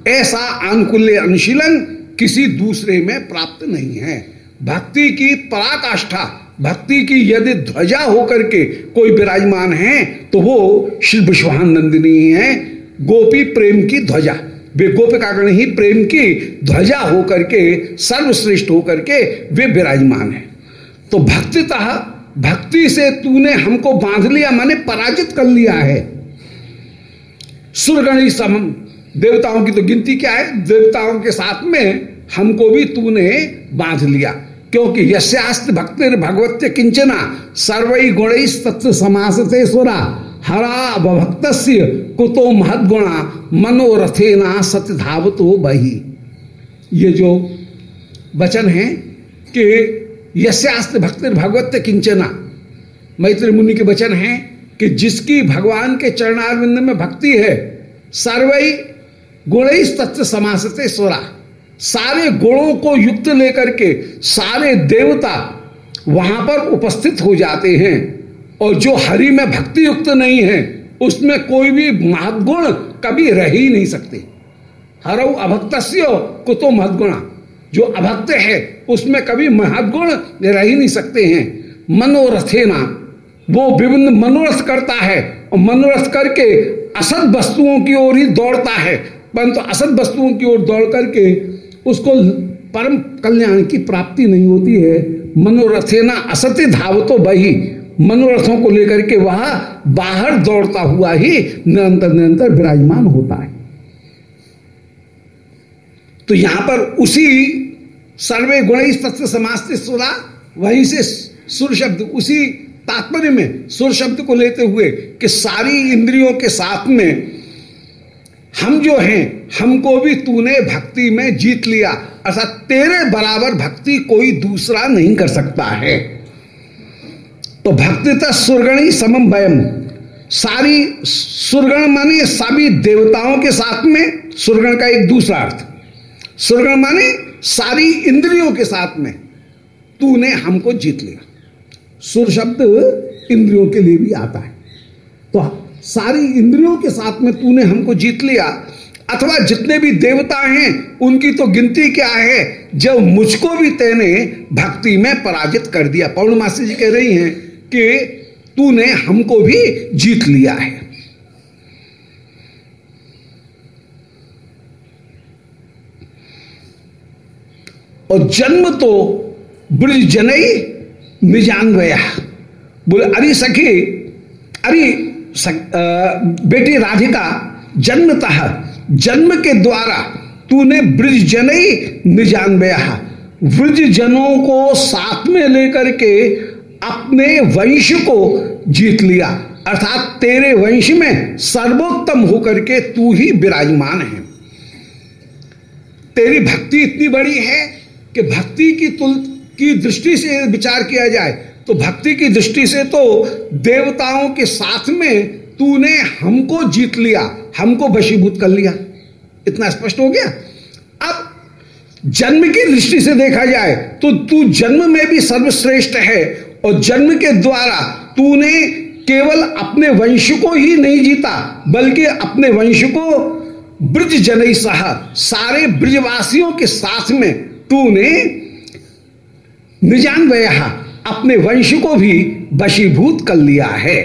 Speaker 1: ऐसा अनुकूल्य अनुशीलन किसी दूसरे में प्राप्त नहीं है। भक्ति की पराकाष्ठा, भक्ति की यदि ध्वजा होकर के कोई विराजमान है तो वो श्री विश्वानंदिनी है, गोपी प्रेम की ध्वजा। वे गोपिकागण ही प्रेम की ध्वजा होकर के, सर्वश्रेष्ठ होकर के वे विराजमान है। तो भक्तितः, भक्ति से तूने हमको बाँध लिया, माने पराजित कर लिया है। सुरगणी सम देवताओं की तो गिनती क्या है? देवताओं के साथ में हमको भी तूने बाँध लिया। क्योंकि यशास्त्र भक्ति भगवत्य किंचना सर्वई गुण तत्व समास से सुरा। हरा भक्त कुतो महदगुणा मनोरथेना सत्य धावतो बही। ये जो वचन है कि यशास्त्र भक्ति भगवत किंचना, मैत्री मुनि के वचन है कि जिसकी भगवान के चरणारविंद में भक्ति है सर्वई गुण तत्व समासते स्वरा। सारे गुणों को युक्त लेकर के सारे देवता वहाँ पर उपस्थित हो जाते हैं और जो हरि में भक्ति युक्त नहीं है, उसमें कोई भी महदगुण कभी रह ही नहीं सकते। हरऊ अभक्त कुतो महदगुणा। जो अभक्त है, उसमें कभी महदगुण रह ही नहीं सकते हैं। मनोरथेना वो विभिन्न मनोरथ करता है और मनोरथ करके असद वस्तुओं की ओर ही दौड़ता है। परंतु तो वस्तुओं की ओर दौड़ करके उसको परम कल्याण की प्राप्ति नहीं होती है। मनोरथेना असत्य धावतो बही। मनोरथों को लेकर के वह बाहर दौड़ता हुआ ही निरंतर निरंतर विराजमान होता है। तो यहाँ पर उसी सर्वे गुण तत्व समाज सुरा, वहीं से सुर शब्द उसी तात्पर्य में सुर शब्द को लेते हुए कि सारी इंद्रियों के साथ में हम जो हैं, हमको भी तूने भक्ति में जीत लिया। अर्थात तेरे बराबर भक्ति कोई दूसरा नहीं कर सकता है। तो भक्ति सुरगणी समम वयम सारी सुरगण माने सभी देवताओं के साथ में सुरगण का एक दूसरा अर्थ। सुरगण माने सारी इंद्रियों के साथ में तूने हमको जीत लिया। सुर शब्द इंद्रियों के लिए भी आता है। तो सारी इंद्रियों के साथ में तूने हमको जीत लिया, अथवा जितने भी देवता हैं, उनकी तो गिनती क्या है? जब मुझको भी तेने भक्ति में पराजित कर दिया। पौर्णमासी जी कह रही हैं कि तूने हमको भी जीत लिया है। और जन्म तो ब्रज जनई निजान्वया बोले अरे सखी अरे सख, बेटी राधिका जन्मतः जन्म के द्वारा तूने ब्रज जन ही जनई निजान्वया ब्रज जनों को साथ में लेकर के अपने वंश को जीत लिया। अर्थात तेरे वंश में सर्वोत्तम होकर के तू ही विराजमान है। तेरी भक्ति इतनी बड़ी है कि भक्ति की तुल की दृष्टि से विचार किया जाए तो भक्ति की दृष्टि से तो देवताओं के साथ में तूने हमको जीत लिया, हमको वशीभूत कर लिया। इतना स्पष्ट हो गया? अब जन्म की दृष्टि से देखा जाए तो तू जन्म में भी सर्वश्रेष्ठ है, और जन्म के द्वारा तूने केवल अपने वंश को ही नहीं जीता, बल्कि अपने वंश को ब्रज जनई सह, सारे ब्रजवासियों के साथ में तूने निजान वया अपने वंश को भी वशीभूत कर लिया है।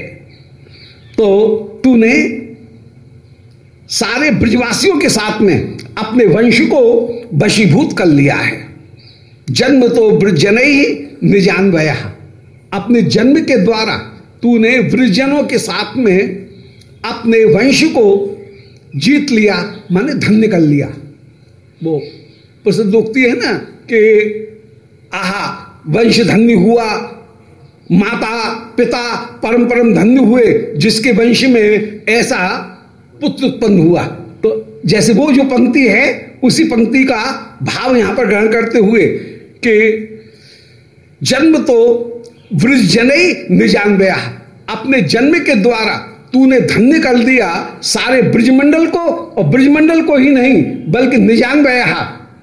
Speaker 1: तो तूने सारे ब्रजवासियों के साथ में अपने वंश को वशीभूत कर लिया है। जन्म तो ब्रजन ही निजान वया अपने जन्म के द्वारा तूने वृजनों के साथ में अपने वंश को जीत लिया, माने धन्य कर लिया। वो प्रसिद्ध उक्ति है ना कि आहा वंश धन्य हुआ। माता, पिता, परम परम धन्य हुए, जिसके वंश में ऐसा पुत्र उत्पन्न हुआ। तो जैसे वो जो पंक्ति है, उसी पंक्ति का भाव यहाँ पर ग्रहण करते हुए कि जन्म तो वृज जनई निजान गया अपने जन्म के द्वारा तूने धन्य कर दिया सारे ब्रजमंडल को, और ब्रजमंडल को ही नहीं, बल्कि निजान गया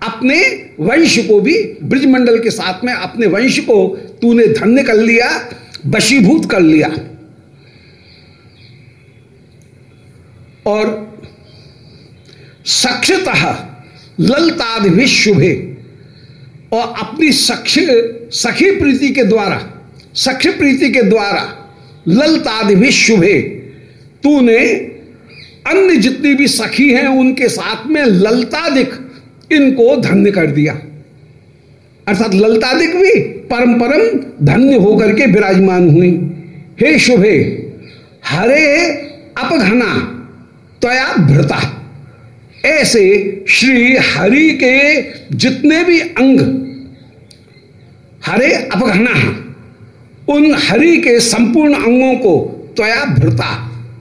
Speaker 1: अपने वंश को भी ब्रजमंडल के साथ में अपने वंश को तूने धन्य कर लिया, वशीभूत कर लिया। और सक्षतः ललताद शुभे। और अपनी सख्य सखी प्रीति के द्वारा सख्य प्रीति के द्वारा ललताद शुभे। तूने अन्य जितनी भी सखी हैं, उनके साथ में ललतादिक इनको धन्य कर दिया। अर्थात ललतादिक भी परम परम धन्य होकर के विराजमान हुई। हे शुभे, हरे अपघना, तया भ्रता ऐसे श्री हरि के जितने भी अंग, हरे अपघना, उन हरि के संपूर्ण अंगों को त्वया भ्रता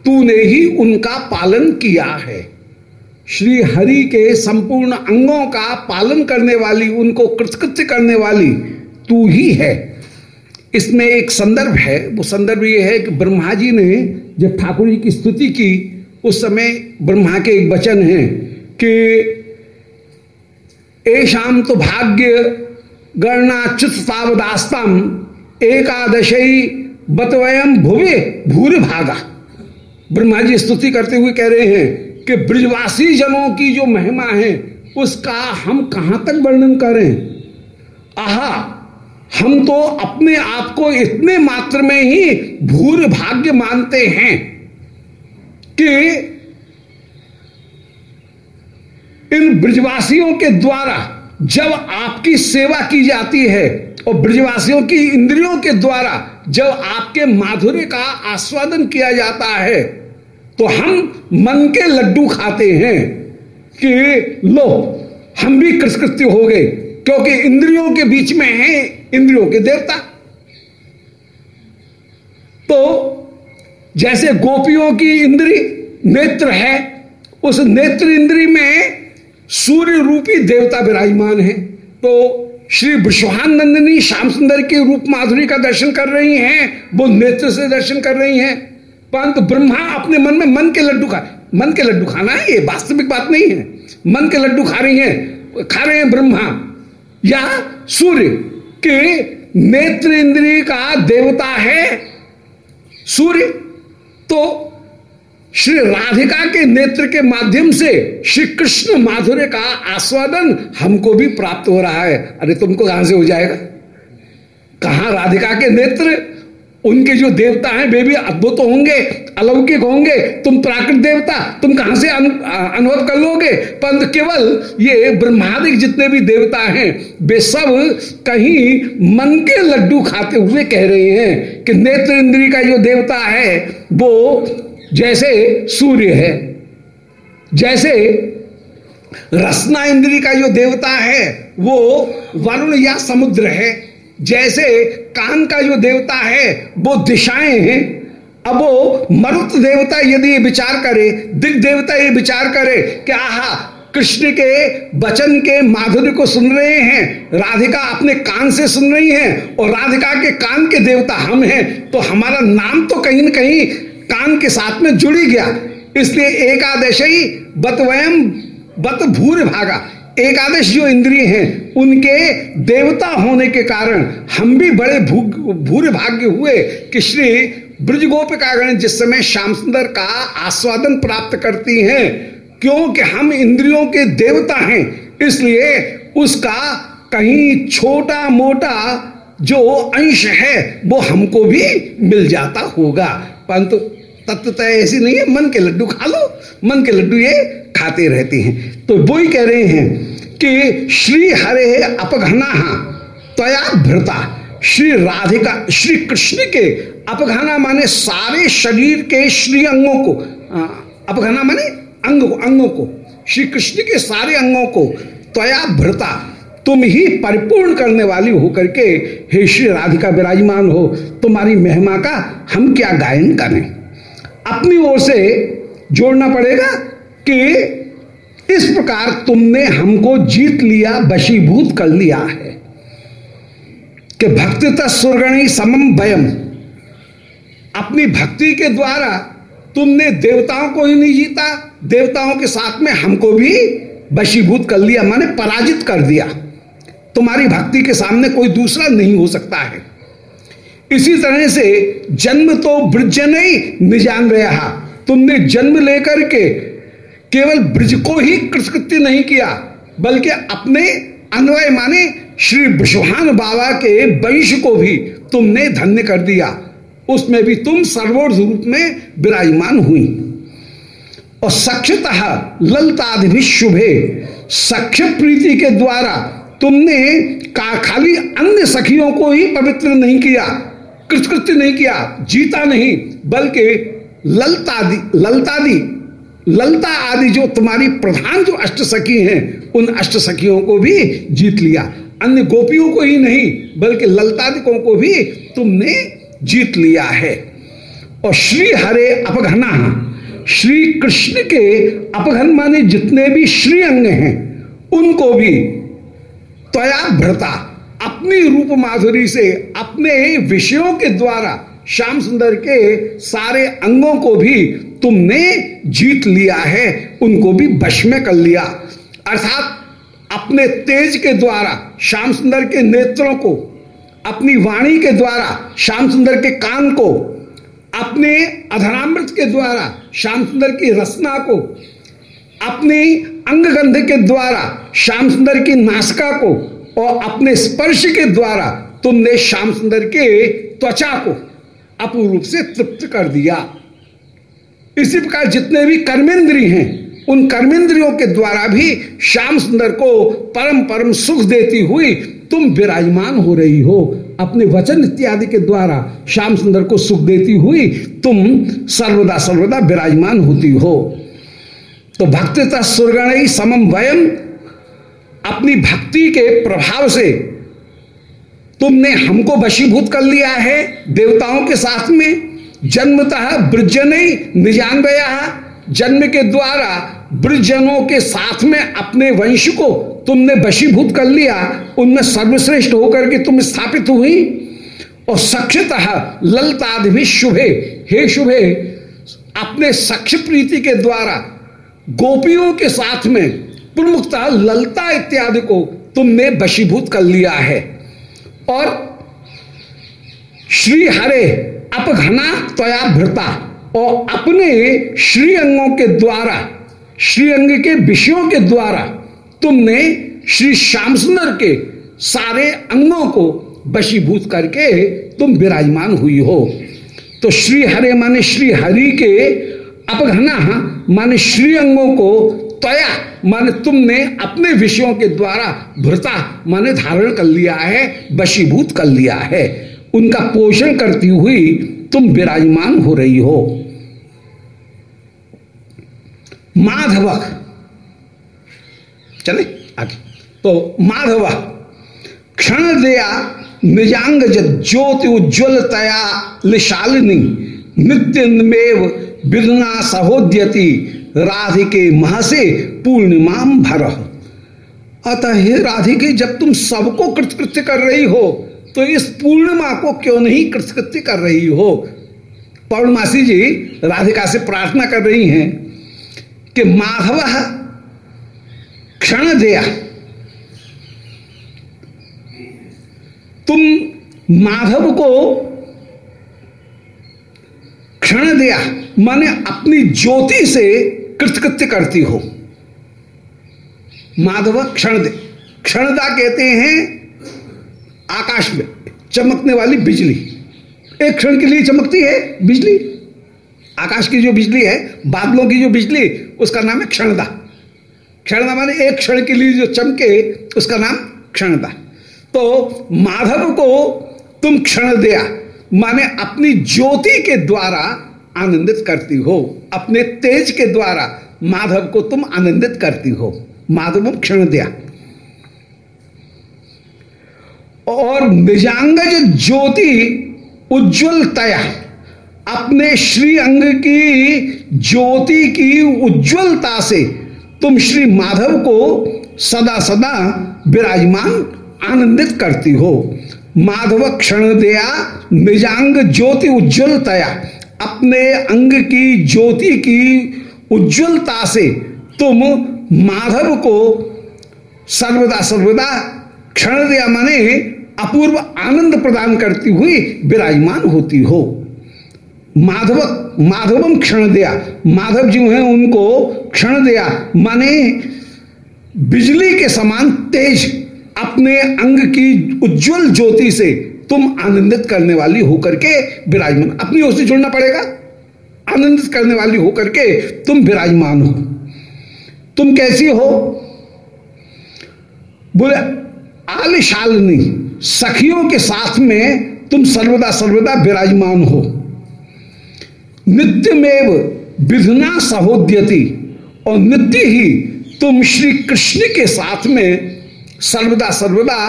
Speaker 1: तूने ही उनका पालन किया है। श्री हरि के संपूर्ण अंगों का पालन करने वाली, उनको कृतकृत्य करने वाली तू ही है। इसमें एक संदर्भ है। वो संदर्भ ये है कि ब्रह्मा जी ने जब ठाकुर जी की स्तुति की, उस समय ब्रह्मा के एक वचन है कि ऐशाम तो भाग्य गणना च्युतावदास्तम एकादशी बतवयम भुवे भूर भागा ब्रह्मा जी स्तुति करते हुए कह रहे हैं कि ब्रजवासी जनों की जो महिमा है, उसका हम कहाँ तक वर्णन करें? आहा, हम तो अपने आप को इतने मात्र में ही भूर भाग्य मानते हैं कि इन ब्रिजवासियों के द्वारा जब आपकी सेवा की जाती है और ब्रिजवासियों की इंद्रियों के द्वारा जब आपके माधुर्य का आस्वादन किया जाता है तो हम मन के लड्डू खाते हैं कि लो, हम भी कृतकृत्य हो गए, क्योंकि इंद्रियों के बीच में है इंद्रियों के देवता। तो जैसे गोपियों की इंद्री नेत्र है, उस नेत्र इंद्री में सूर्य रूपी देवता विराजमान है। तो श्री विश्वान नंदिनी श्याम सुंदर के रूप माधुरी का दर्शन कर रही हैं, वो नेत्र से दर्शन कर रही हैं। परंतु ब्रह्मा अपने मन में मन के लड्डू खा, मन के लड्डू खाना है ये? वास्तविक बात नहीं है। मन के लड्डू खा रही हैं, खा रहे हैं ब्रह्मा। या सूर्य के नेत्र इंद्रिय का देवता है सूर्य तो श्री राधिका के नेत्र के माध्यम से श्री कृष्ण माधुर्य का आस्वादन हमको भी प्राप्त हो रहा है। अरे तुमको कहाँ से हो जाएगा? कहा राधिका के नेत्र उनके जो देवता हैं, वे भी अद्भुत होंगे, अलौकिक होंगे। तुम प्राकृत देवता, तुम कहाँ से अनुभव कर लोगे? परंतु केवल ये ब्रह्मादिक जितने भी देवता हैं, वे सब कहीं मन के लड्डू खाते हुए कह रहे हैं कि नेत्र इंद्री का जो देवता है, वो जैसे सूर्य है, जैसे रसना इंद्री का जो देवता है, वो वरुण या समुद्र है। जैसे कान का जो देवता है, वो दिशाएँ हैं। अब वो मरुत देवता यदि ये विचार करे, दिग देवता ये विचार करे कि आहा, कृष्ण के वचन के माधुर्य को सुन रहे हैं, राधिका अपने कान से सुन रही हैं और राधिका के कान के देवता हम हैं तो हमारा नाम तो कहीं ना कहीं कान के साथ में जुड़ी गया। इसलिए एकादश ही बतवयम बत भूर भागा। एकादश जो इंद्रिय हैं, उनके देवता होने के कारण हम भी बड़े भूरे भाग्य हुए कि श्री ब्रज गोपिकागण जिस समय श्याम सुंदर का आस्वादन प्राप्त करती हैं, क्योंकि हम इंद्रियों के देवता हैं, इसलिए उसका कहीं छोटा मोटा जो अंश है, वो हमको भी मिल जाता होगा। परंतु तत्वतः ऐसी नहीं है, मन के लड्डू खा लो, मन के लड्डू ये खाते रहते हैं। तो वो ही कह रहे हैं कि श्री हरे अपघना तया भ्रता श्री राधिका, श्री कृष्ण के अपघाना माने सारे शरीर के श्री अंगों को। अपघाना माने अंग, अंगों को। श्री कृष्ण के सारे अंगों को त्वया भ्रता तुम ही परिपूर्ण करने वाली होकर के हे श्री राधिका विराजमान हो, तुम्हारी महिमा का हम क्या गायन करें? अपनी ओर से जोड़ना पड़ेगा कि इस प्रकार तुमने हमको जीत लिया बशीभूत कर लिया है। कि भक्ति सुरगणी समम भयम अपनी भक्ति के द्वारा तुमने देवताओं को ही नहीं जीता, देवताओं के साथ में हमको भी बशीभूत कर लिया, माने पराजित कर दिया। तुम्हारी भक्ति के सामने कोई दूसरा नहीं हो सकता है। इसी तरह से जन्म तो ब्रज नहीं, निजान रहा। तुमने जन्म लेकर के केवल ब्रज को ही कृतकृत्य नहीं किया, बल्कि अपने अन्वय माने श्री विश्वान बाबा के वंश को भी तुमने धन्य कर दिया। उसमें भी तुम सर्वोर्ध रूप में विराजमान हुई। और सख्यतः ललतादि शुभे, सख्य प्रीति के द्वारा तुमने का खाली अन्य सखियों को ही पवित्र नहीं किया कृतकृत्य नहीं किया, जीता नहीं, बल्कि ललतादि ललतादि ललता आदि जो तुम्हारी प्रधान जो अष्ट सखी हैं, उन अष्ट सखियों को भी जीत लिया। अन्य गोपियों को ही नहीं, बल्कि ललतादिकों को भी तुमने जीत लिया है। और श्री हरे अपघना श्री कृष्ण के अपघन माने जितने भी श्री अंग हैं, उनको भी त्वया भ्रता, अपनी रूप माधुरी से, अपने विषयों के द्वारा, श्याम सुंदर के सारे अंगों को भी तुमने जीत लिया है, उनको भी वश में कर लिया। अर्थात अपने तेज के द्वारा, श्याम सुंदर के नेत्रों को, अपनी वाणी के द्वारा, श्याम सुंदर के कान को, अपने अधरामृत के द्वारा, श्याम सुंदर की रसना को, अपनी अंगगंध के द्वारा, श्याम सुंदर की नासिका को, और अपने स्पर्श के द्वारा तुमने श्याम सुंदर के त्वचा को अपूर्ण रूप से तृप्त कर दिया। इसी प्रकार जितने भी कर्मेंद्री हैं, उन कर्मेंद्रियों के द्वारा भी श्याम सुंदर को परम परम सुख देती हुई तुम विराजमान हो रही हो। अपने वचन इत्यादि के द्वारा श्याम सुंदर को सुख देती हुई तुम सर्वदा सर्वदा विराजमान होती हो। तो भक्तिता सुरगण समम वयम अपनी भक्ति के प्रभाव से तुमने हमको वशीभूत कर लिया है, देवताओं के साथ में। जन्मतः ब्रजन निजान गया जन्म के द्वारा ब्रजनों के साथ में अपने वंश को तुमने वशीभूत कर लिया, उनमें सर्वश्रेष्ठ होकर के तुम स्थापित हुई। और सक्षतः ललतादि शुभे, हे शुभे, अपने सक्ष प्रीति के द्वारा गोपियों के साथ में प्रमुखतः ललता इत्यादि को तुमने वशीभूत कर लिया है। और श्री हरे अपघना त्वया भृता। और अपने श्री अंगों के द्वारा श्रीअंग के विषयों के द्वारा तुमने श्री श्याम सुंदर के सारे अंगों को वशीभूत करके तुम विराजमान हुई हो। तो श्री हरे माने श्री हरि के अपघना माने श्री अंगों को तया, माने तुमने अपने विषयों के द्वारा भ्रता माने धारण कर लिया है, वशीभूत कर लिया है। उनका पोषण करती हुई तुम विराजमान हो रही हो। माधव, चले आगे। तो माधव क्षण दया निजांग ज्योति उज्ज्वल तया लिशालिनी नित्य विदना सहोद्यति राधिके महसे पूर्णिमा भर। अतः राधिके, जब तुम सबको कृतकृत्य कर रही हो तो इस पूर्णिमा को क्यों नहीं कृतकृत्य कर रही हो? पौर्णमासी जी राधिका से प्रार्थना कर रही हैं कि माधव क्षण दया। तुम माधव को क्षण दिया, माने अपनी ज्योति से कृतकृत्य करती हो। माधव क्षण क्षणदा कहते हैं आकाश में चमकने वाली बिजली। एक क्षण के लिए चमकती है बिजली। आकाश की जो बिजली है, बादलों की जो बिजली, उसका नाम है क्षणदा। क्षणदा माने एक क्षण के लिए जो चमके, उसका नाम क्षणदा। तो माधव को तुम क्षण दिया, माने अपनी ज्योति के द्वारा आनंदित करती हो, अपने तेज के द्वारा माधव को तुम आनंदित करती हो। माधव क्षण दिया। और निजांगज ज्योति उज्ज्वलतया अपने श्री अंग की ज्योति की उज्ज्वलता से तुम श्री माधव को सदा सदा विराजमान आनंदित करती हो। माधव क्षण दया, निजांग ज्योति उज्ज्वलतया अपने अंग की ज्योति की उज्ज्वलता से तुम माधव को सर्वदा सर्वदा क्षण दया माने अपूर्व आनंद प्रदान करती हुई विराजमान होती हो। माधव, माधवम क्षण दिया। माधव जी हैं, उनको क्षण दिया। माने बिजली के समान तेज, अपने अंग की उज्जवल ज्योति से तुम आनंदित करने वाली होकर के विराजमान। अपनी ओर से जुड़ना पड़ेगा। आनंदित करने वाली होकर के तुम विराजमान हो। तुम कैसी हो? बोले, आलिशालनी। सखियों के साथ में तुम सर्वदा सर्वदा विराजमान हो। नित्यमेव विधना सहोद्यति और नित्य ही तुम श्री कृष्ण के साथ में सर्वदा सर्वदा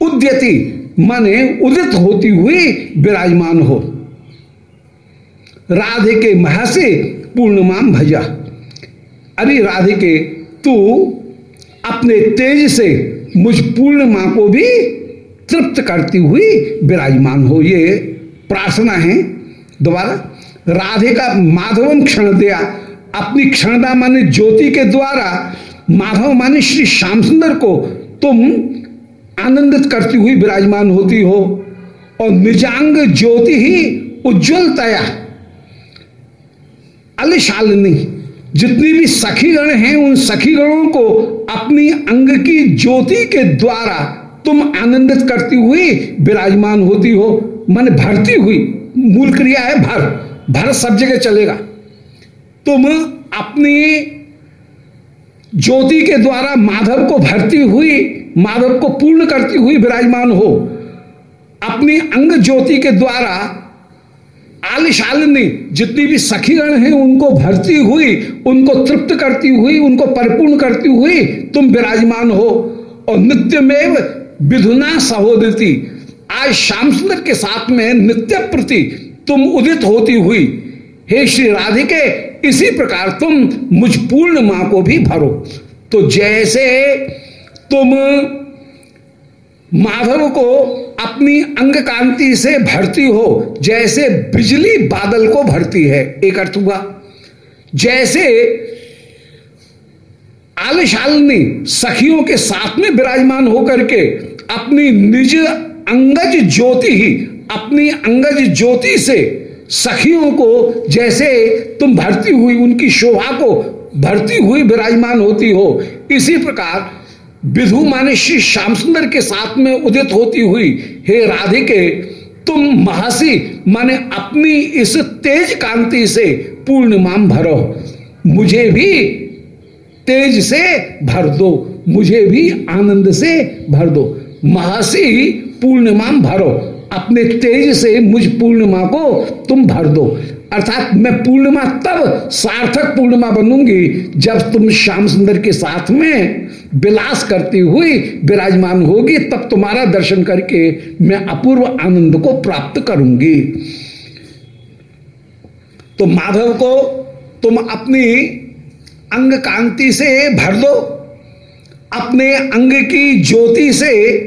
Speaker 1: उद्यति, माने उदित होती हुई विराजमान हो। राधे के महसे पूर्णमान भजा, अरे राधे के, तू अपने तेज से मुझ पूर्णिमा को भी तृप्त करती हुई विराजमान हो। ये प्रार्थना है। दोबारा, राधे का माधवम क्षण दिया। अपनी क्षणदा माने ज्योति के द्वारा माधव माने श्री श्याम सुंदर को तुम आनंदित करती हुई विराजमान होती हो और निजांग ज्योति ही उज्ज्वलतया, अलिशालिनी, जितनी भी सखीगण हैं, उन सखीगणों को अपनी अंग की ज्योति के द्वारा तुम आनंदित करती हुई विराजमान होती हो, मन भरती हुई, मूल क्रिया है भर भर सब जगह चलेगा। तुम अपनी ज्योति के द्वारा माधव को भरती हुई, माधव को पूर्ण करती हुई विराजमान हो, अपनी अंग ज्योति के द्वारा आलिशालिनी जितनी भी सखीगण हैं, उनको भरती हुई, उनको तृप्त करती हुई, उनको परिपूर्ण करती हुई, तुम विराजमान हो। और नित्य में विधुना सहोदती। आज श्याम सुंदर के साथ में नित्य प्रति तुम उदित होती हुई, हे श्री राधिके, इसी प्रकार तुम मुझ पूर्ण माँ को भी भरो। तो जैसे तुम माधव को अपनी अंग कांति से भरती हो, जैसे बिजली बादल को भरती है, एक अर्थ हुआ। जैसे आलिशालनी सखियों के साथ में विराजमान होकर के अपनी निज अंगज ज्योति ही, अपनी अंगज ज्योति से सखियों को जैसे तुम भरती हुई, उनकी शोभा को भरती हुई विराजमान होती हो, इसी प्रकार विधु माने श्री श्याम सुंदर के साथ में उदित होती हुई, हे राधिके, तुम महासी माने अपनी इस तेज कांति से पूर्णिमाम भरो। मुझे भी तेज से भर दो, मुझे भी आनंद से भर दो। महासी पूर्णिमाम भरो, अपने तेज से मुझ पूर्णिमा को तुम भर दो। अर्थात मैं पूर्णिमा तब सार्थक पूर्णिमा बनूँगी जब तुम श्याम सुंदर के साथ में विलास करती हुई विराजमान होगी, तब तुम्हारा दर्शन करके मैं अपूर्व आनंद को प्राप्त करूँगी। तो माधव को तुम अपनी अंग कांति से भर दो, अपने अंग की ज्योति से,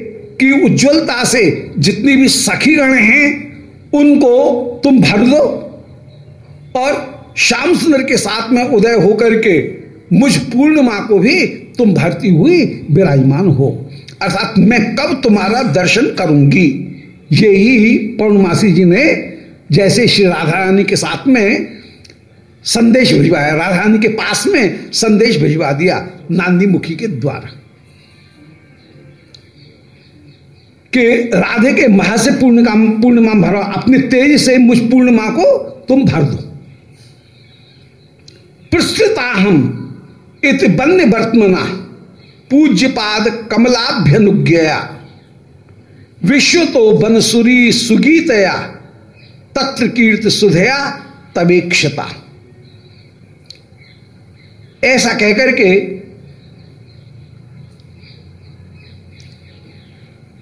Speaker 1: की उज्जवलता से जितनी भी सखी गण हैं, उनको तुम भर दो। और श्याम सुंदर के साथ में उदय होकर के मुझ पूर्णिमा को भी तुम भरती हुई विराजमान हो। अर्थात मैं कब तुम्हारा दर्शन करूँगी? यही पौर्णमासी जी ने जैसे श्री राधा रानी के साथ में संदेश भिजवाया राधा रानी के पास में संदेश भिजवा दिया नांदी मुखी के द्वारा। कि राधे के महा से पूर्णिमा पूर्णिमा भरो, अपने तेज से मुझ पूर्णिमा को तुम भर दो। प्रस्तुता हम। इत बन्य वर्तमना। पूज्य पाद कमलाभ्यनुज्ञया। विश्व तो बनसुरी सुगीतया। तत्र कीर्त सुधया तवेक्षता। ऐसा कहकर के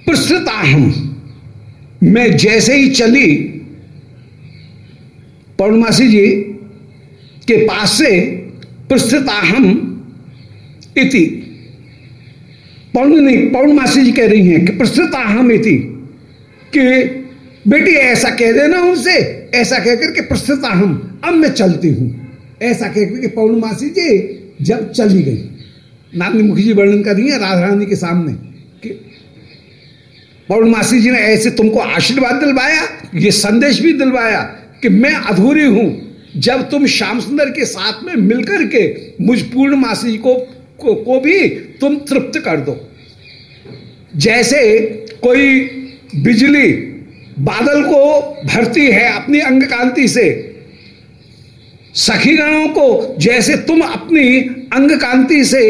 Speaker 1: प्रस्तुता हम। मैं जैसे ही चली, पौर्णमासी जी के पास से प्रस्तुता हम इति। पौर्ण पौर्णमासी जी कह रही हैं कि प्रस्तुता हम इति कि बेटी, ऐसा कह देना उनसे, ऐसा कहकर के हम अब मैं चलती हूँ। ऐसा कहकर के पौर्णमासी जी जब चली गई। नानी मुखी जी वर्णन कर रही है राधा रानी के सामने कि पौर्णमासी जी ने ऐसे तुमको आशीर्वाद दिलवाया, ये संदेश भी दिलवाया कि मैं अधूरी हूँ जब तुम श्याम सुंदर के साथ में मिलकर के मुझ पूर्णमासी को, को को भी तुम तृप्त कर दो। जैसे कोई बिजली बादल को भरती है अपनी अंग कांति से सखीगणों को जैसे तुम अपनी अंग कांति से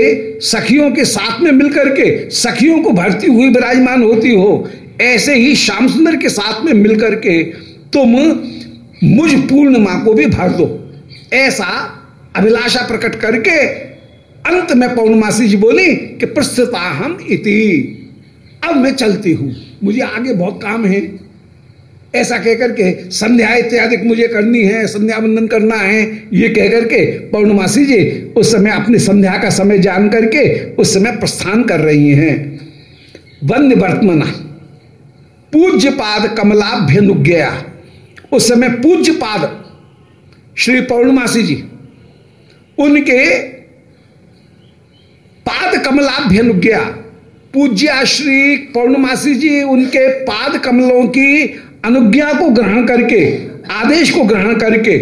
Speaker 1: सखियों के साथ में मिलकर के सखियों को भरती हुई विराजमान होती हो ऐसे ही श्याम सुंदर के साथ में मिलकर के तुम मुझ पूर्णिमा को भी भर दो। ऐसा अभिलाषा प्रकट करके अंत में पौर्णमासी जी बोली कि प्रस्तुता हम इति। अब मैं चलती हूँ। मुझे आगे बहुत काम है। ऐसा कहकर के संध्या इत्यादि मुझे करनी है, संध्या वंदन करना है, ये कहकर के पौर्णमासी जी उस समय अपनी संध्या का समय जान करके उस समय प्रस्थान कर रही हैं। वन्य वर्तमना पूज्य पाद कमलाभ्यनुज्ञया। उस समय पूज्य पाद श्री पौर्णमासी जी, उनके पाद कमलाभ्यनुज्ञा पूज्य श्री पौर्णमासी जी उनके पाद कमलों की अनुज्ञा को ग्रहण करके, आदेश को ग्रहण करके,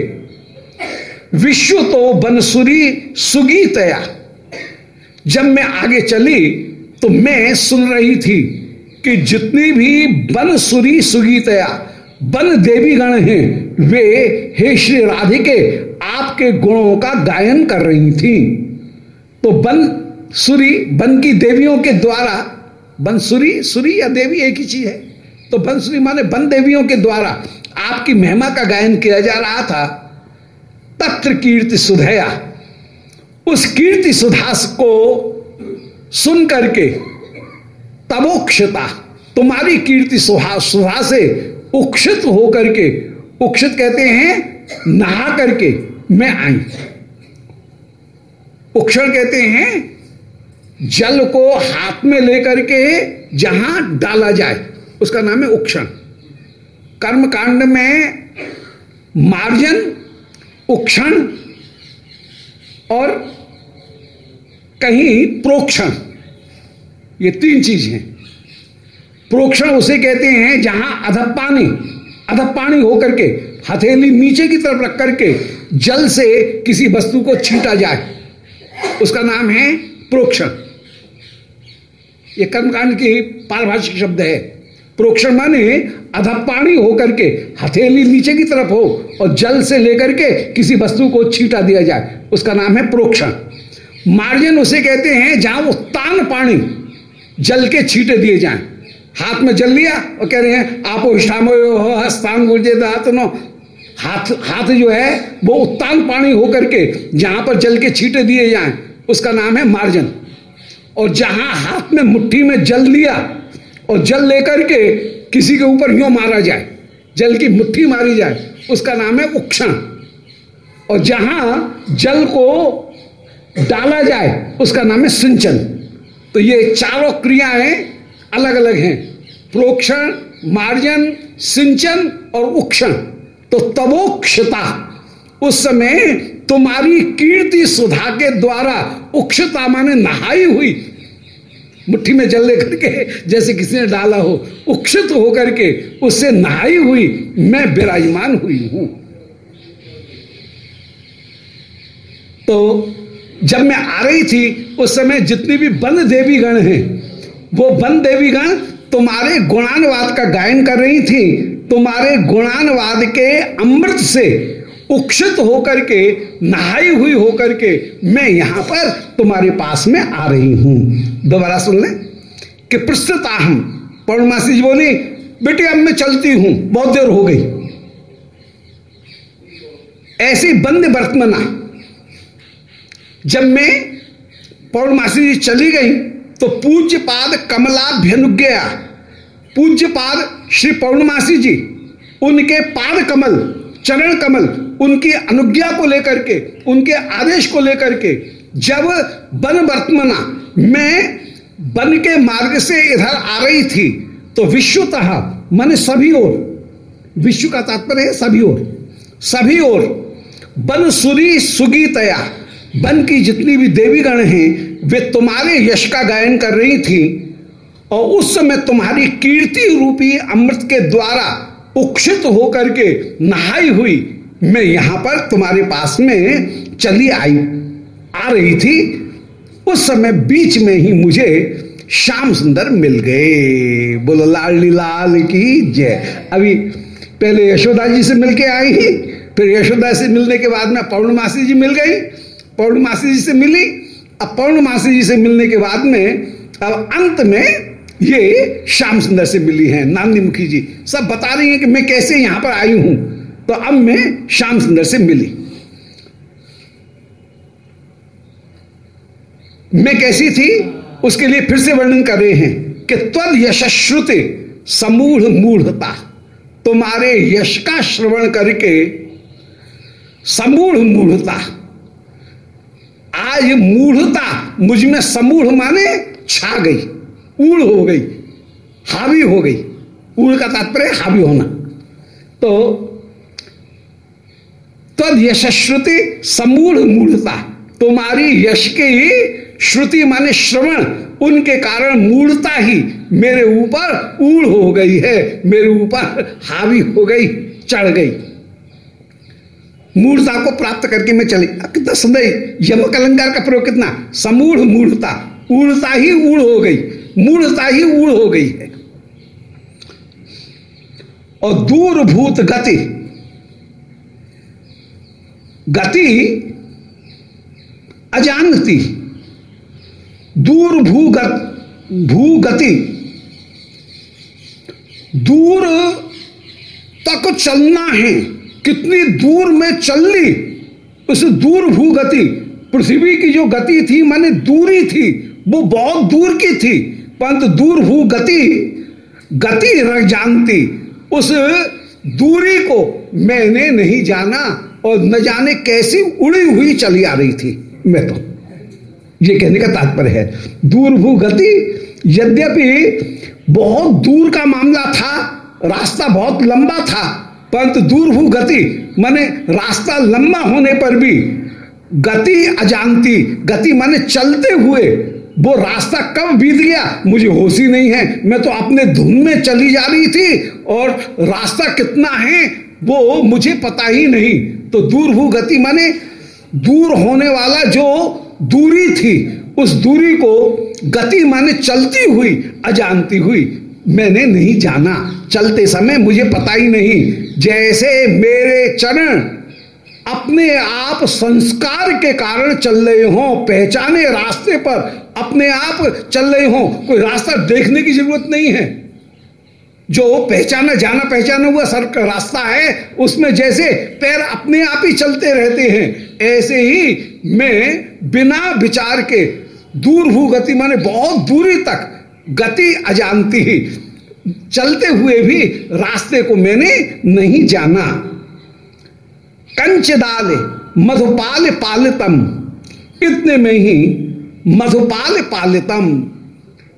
Speaker 1: विश्व तो बनसुरी सुगीतया जब मैं आगे चली तो मैं सुन रही थी कि जितनी भी बनसुरी सुगीतया बन देवी गण हैं। वे हे श्री राधिके आपके गुणों का गायन कर रही थी। तो बन, सूरी, बन की देवियों के द्वारा बंसुरी सुरी या देवी एक ही चीज़ है। तो बंसुरी माने बन देवियों के द्वारा आपकी महिमा का गायन किया जा रहा था। तत्र कीर्ति सुधया। उस कीर्ति सुधास को सुन करके तबोक्षता तुम्हारी कीर्ति सुहा सुधा से उक्षित होकर के उक्षित कहते हैं, नहा करके मैं आई। उक्षण कहते हैं, जल को हाथ में लेकर के जहाँ डाला जाए, उसका नाम है उक्षण। कर्म कांड में मार्जन, उक्षण और कहीं प्रोक्षण, ये तीन चीज़ हैं। प्रोक्षण उसे कहते हैं, जहाँ अधपानी अधपानी होकर के, हथेली नीचे की तरफ़ रख करके, जल से किसी वस्तु को छीटा जाए। उसका नाम है प्रोक्षण। ये कर्मकांड की पारिभाषिक शब्द है। प्रोक्षण माने अधपाणी होकर के, हथेली नीचे की तरफ़ हो और जल से लेकर के किसी वस्तु को छीटा दिया जाए। उसका नाम है प्रोक्षण। मार्जन उसे कहते हैं, जहाँ वो तान पानी, जल के छीटे दिए जाए। हाथ में जल लिया और कह रहे हैं, आप गुर्जे नो। हाथ हाथ जो है, वो उत्तान पानी होकर के जहाँ पर जल के छीटे दिए जाए, उसका नाम है मार्जन। और जहाँ हाथ में मुट्ठी में जल लिया और जल लेकर के किसी के ऊपर यूँ मारा जाए, जल की मुट्ठी मारी जाए, उसका नाम है उक्षण। और जहाँ जल को डाला जाए, उसका नाम है सिंचन। तो ये चारों क्रियाएँ अलग अलग हैं। प्रोक्षण, मार्जन, सिंचन और उक्षण। तो तवोक्षता, उस समय तुम्हारी कीर्ति सुधा के द्वारा उक्षता माने नहाई हुई। मुट्ठी में जल लेकर के, जैसे किसी ने डाला हो, उक्षित होकर के उससे नहाई हुई, मैं विराजमान हुई हूँ। तो जब मैं आ रही थी, उस समय जितनी भी बंद देवी गण हैं वो बंद देवी गण तुम्हारे गुणानुवाद का गायन कर रही थी। तुम्हारे गुणानुवाद के अमृत से उक्षित होकर के, नहाई हुई होकर के मैं यहाँ पर तुम्हारे पास में आ रही हूँ। दोबारा सुन ले कि प्रस्तुत हम। पौर्णमासी जी बोली, बेटी, अब मैं चलती हूँ। बहुत देर हो गई। ऐसी बंद वर्तमना जब मैं पौर्णमासी जी चली गई तो पूज्य पाद कमलाभ्यनुज्ञया पूज्य पाद श्री पौर्णमासी जी, उनके पाद कमल, चरण कमल, उनकी अनुज्ञा को लेकर के, उनके आदेश को लेकर के, जब वन वर्तमना, मैं वन के मार्ग से इधर आ रही थी तो विश्वतः मन सभी ओर विश्व का तात्पर्य है सभी ओर सभी ओर वन सुरी सुगीतया वन की जितनी भी देवीगण हैं वे तुम्हारे यश का गायन कर रही थी, और उस समय तुम्हारी कीर्ति रूपी अमृत के द्वारा उक्षित होकर के नहाई हुई मैं यहाँ पर तुम्हारे पास में चली आई, आ रही थी। उस समय बीच में ही मुझे श्याम सुंदर मिल गए। बोलो लाली लाल की जय। अभी पहले यशोदा जी से मिलके आई फिर यशोदा से मिलने के बाद में पौर्णमासी जी मिल गई। पौर्णमासी जी से मिली अब पौर्णमासी जी से मिलने के बाद में, अब अंत में ये श्याम सुंदर से मिली हैं, नांदी मुखी जी। सब बता रही हैं कि मैं कैसे यहाँ पर आई हूँ। तो अब मैं श्याम सुंदर से मिली। मैं कैसी थी? उसके लिए फिर से वर्णन कर रहे हैं कि त्वद यशश्रुति समूढ़ मूढ़ता। तुम्हारे यश का श्रवण करके समूढ़ मूढ़ता। आज मूढ़ता मुझमें समूढ़ माने छा गई, ऊढ़ हो गई, हावी हो गई। ऊढ़ का तात्पर्य हावी होना। तो तद यशश्रुति समूढ़ मूढ़ता। तुम्हारी यश के ही श्रुति माने श्रवण, उनके कारण मूढ़ता ही मेरे ऊपर ऊढ़ हो गई है, मेरे ऊपर हावी हो गई, चढ़ गई। मूर्ता को प्राप्त करके मैं चली। कितना सुंदर यमक अलंकार का प्रयोग कितना? समूढ़ मूढ़ता। ऊढ़ता ही ऊढ़ हो गई। मूढ़ता ही ऊढ़ हो गई है। और दूरभूत गति। गति अजानती। दूर भूगत भूगति। दूर तक चलना है। कितनी दूर में चल ली उस दूर भूगति, पृथ्वी की जो गति थी, माने दूरी थी, वो बहुत दूर की थी, परंतु दूर भू गति गति रह जानती, उस दूरी को मैंने नहीं जाना और न जाने कैसी उड़ी हुई चली आ रही थी, मैं तो। ये कहने का तात्पर्य है, दूर भू गति यद्यपि बहुत दूर का मामला था, रास्ता बहुत लंबा था परंतु दूर भू गति। माने रास्ता लंबा होने पर भी गति अजानती, गति माने चलते हुए, वो रास्ता कब बीत गया, मुझे होश ही नहीं है। मैं तो अपने धुन में चली जा रही थी और रास्ता कितना है, वो मुझे पता ही नहीं। तो दूर दूरभू गति माने दूर होने वाला जो दूरी थी, उस दूरी को गति माने चलती हुई, अजानती हुई, मैंने नहीं जाना। चलते समय मुझे पता ही नहीं। जैसे मेरे चरण अपने आप संस्कार के कारण चल रहे हो, पहचाने रास्ते पर अपने आप चल रहे हो, कोई रास्ता देखने की ज़रूरत नहीं है। जो पहचाना जाना पहचाना हुआ सर का रास्ता है, उसमें जैसे पैर अपने आप ही चलते रहते हैं, ऐसे ही मैं बिना विचार के दूर भू गति, माने बहुत दूरी तक गति अजानती ही। चलते हुए भी रास्ते को मैंने नहीं जाना। कंच दाल मधुपाल पालितम, इतने में ही मधुपाल पालितम।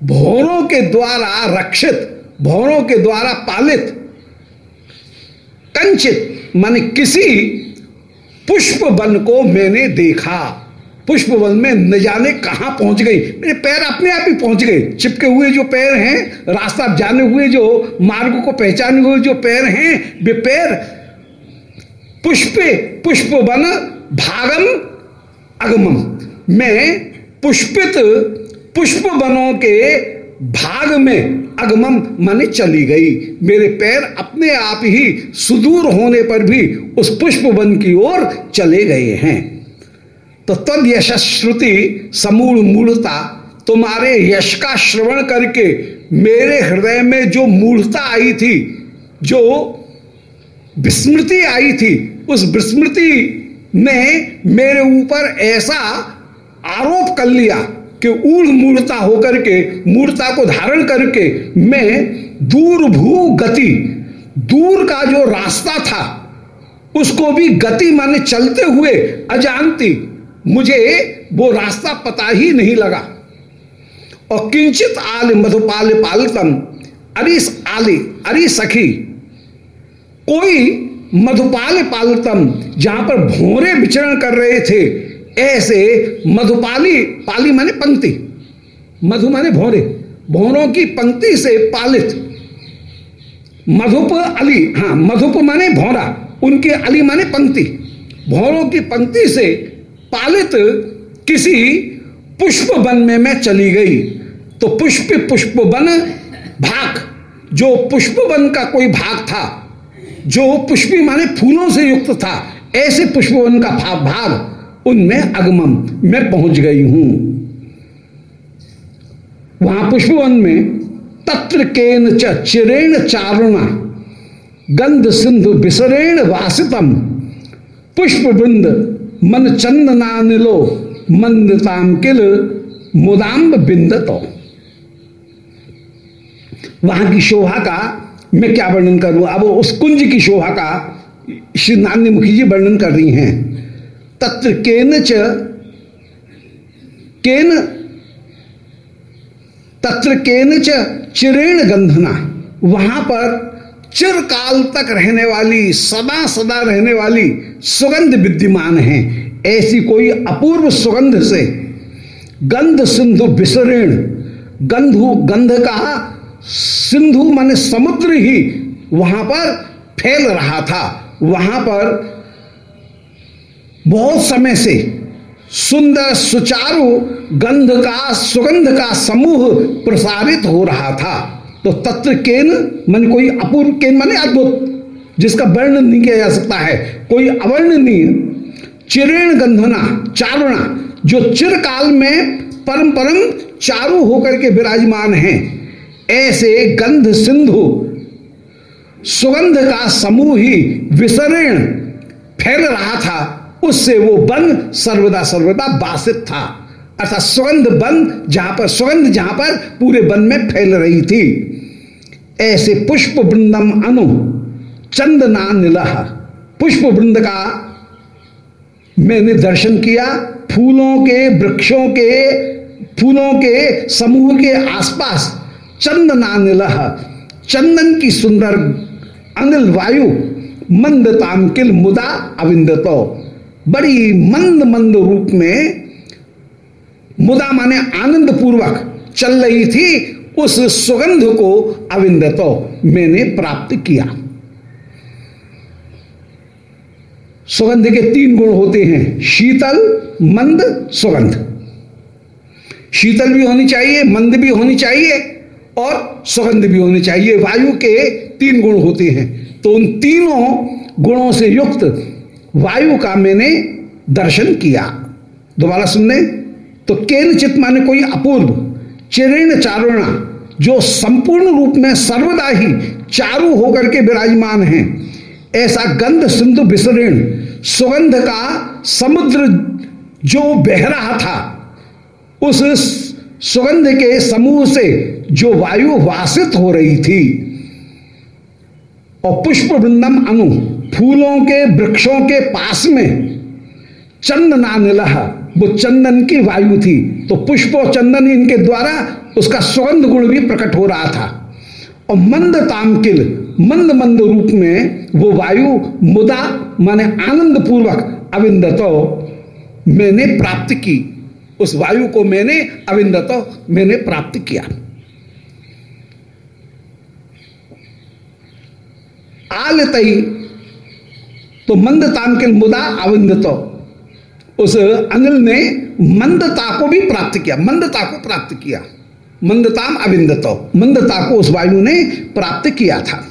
Speaker 1: भोरों के द्वारा रक्षित, भौरों के द्वारा पालित। कंचित, मान किसी पुष्प वन को मैंने देखा। पुष्प वन में न जाने कहाँ पहुँच गई। मेरे पैर अपने आप ही पहुँच गए। चिपके हुए जो पैर हैं, रास्ता जाने हुए जो मार्ग को पहचाने हुए जो पैर हैं, वे पैर पुष्पे वन भागम अगमम मैं पुष्पित पुष्प वनों के भाग में अगमम माने चली गई। मेरे पैर अपने आप ही सुदूर होने पर भी उस पुष्प वन की ओर चले गए हैं। तो तद यशश्रुति समूल मूलता। तुम्हारे यश का श्रवण करके मेरे हृदय में जो मूलता आई थी, जो विस्मृति आई थी, उस विस्मृति ने मेरे ऊपर ऐसा आरोप कर लिया कि ऊर्ध मूर्ता होकर के मूर्ता को धारण करके मैं दूर भू गति, दूर का जो रास्ता था, उसको भी गति माने चलते हुए अजानती मुझे वो रास्ता पता ही नहीं लगा। और किंचित आल मधुपाल पालतम अरिस आली, अरि सखी, कोई मधुपाल पालतम जहाँ पर भोरे विचरण कर रहे थे, ऐसे मधुपाली, पाली माने पंक्ति, मधु माने भौरे, भोरों की पंक्ति से पालित। मधुप अली हाँ मधुप माने भौरा, उनके अली माने पंक्ति, भौरों की पंक्ति से पालित किसी पुष्प वन में मैं चली गई तो पुष्प पुष्प वन भाग। जो पुष्प वन का कोई भाग था, जो पुष्पी माने फूलों से युक्त था, ऐसे पुष्प वन का भाग भाग उनमें अगमम मैं पहुँच गई हूँ। वहाँ पुष्पवन में तत्र केन चिरेण चारुणा, गंध सिंधु विसरेण वासितम, पुष्प वृंद मन चंदना निलो मंदताम किल, मुदाम्ब बिंदतो वहाँ की शोभा का मैं क्या वर्णन करूँ? अब उस कुंज की शोभा का श्री नान्य मुखी जी वर्णन कर रही हैं। तत्र केन च, केन, तत्र केन च चिरेण गंधना। वहाँ पर चिरकाल तक रहने वाली सदा सदा रहने वाली सुगंध विद्यमान है। ऐसी कोई अपूर्व सुगंध से गंध सिंधु विसरेण, गंधु गंध का सिंधु माने समुद्र ही वहाँ पर फैल रहा था। वहाँ पर बहुत समय से सुंदर सुचारू गंध का सुगंध का समूह प्रसारित हो रहा था। तो तत्व केन मन कोई अपूर्व, केन माने अद्भुत, जिसका वर्णन नहीं किया जा सकता है। कोई अवर्णनीय चिरेण गंधना, चारुणा, जो चिरकाल में परम परम चारु होकर के विराजमान हैं, ऐसे गंध सिंधु, सुगंध का समूह ही विसरण फैल रहा था, उससे वो वन सर्वदा सर्वदा बासित था। अर्थात सुगंध वन जहाँ पर, सुगंध जहाँ पर पूरे वन में फैल रही थी। ऐसे पुष्प वृंदम अनु चंदना निलह पुष्प वृंद का मैंने दर्शन किया, फूलों के, वृक्षों के, फूलों के समूह के आसपास चंदना निलह चंदन की सुंदर अनिल वायु मंद तामकिल मुदा अविंदतो। बड़ी मंद मंद रूप में मुदा माने आनंद पूर्वक चल रही थी, उस सुगंध को अविंद तो मैंने प्राप्त किया। सुगंध के तीन गुण होते हैं, शीतल, मंद, सुगंध। शीतल भी होनी चाहिए, मंद भी होनी चाहिए और सुगंध भी होनी चाहिए। वायु के तीन गुण होते हैं। तो उन तीनों गुणों से युक्त वायु का मैंने दर्शन किया। दोबारा सुनने। तो केन चित माने कोई अपूर्व, चिरण चारुणा, जो संपूर्ण रूप में सर्वदा ही चारु होकर के विराजमान हैं। ऐसा गंध सिंधु विसरण सुगंध का समुद्र जो बह रहा था, उस सुगंध के समूह से जो वायु वासित हो रही थी, और पुष्प वृंदम अनु फूलों के वृक्षों के पास में चंदनानिल वो चंदन की वायु थी तो पुष्प और चंदन इनके द्वारा उसका सुगंध गुण भी प्रकट हो रहा था। और मंद तामकिल, मंद मंद रूप में वो वायु मुदा माने आनंद पूर्वक अविंदतो मैंने प्राप्त की। उस वायु को मैंने अविंदतो मैंने प्राप्त किया। आलतई तो मंद तामकिल मुदा अविंदतो। उस अनिल ने मंदता को भी प्राप्त किया, मंदता को प्राप्त किया। मंदताम अविंदतो, मंदता को उस वायु ने प्राप्त किया था।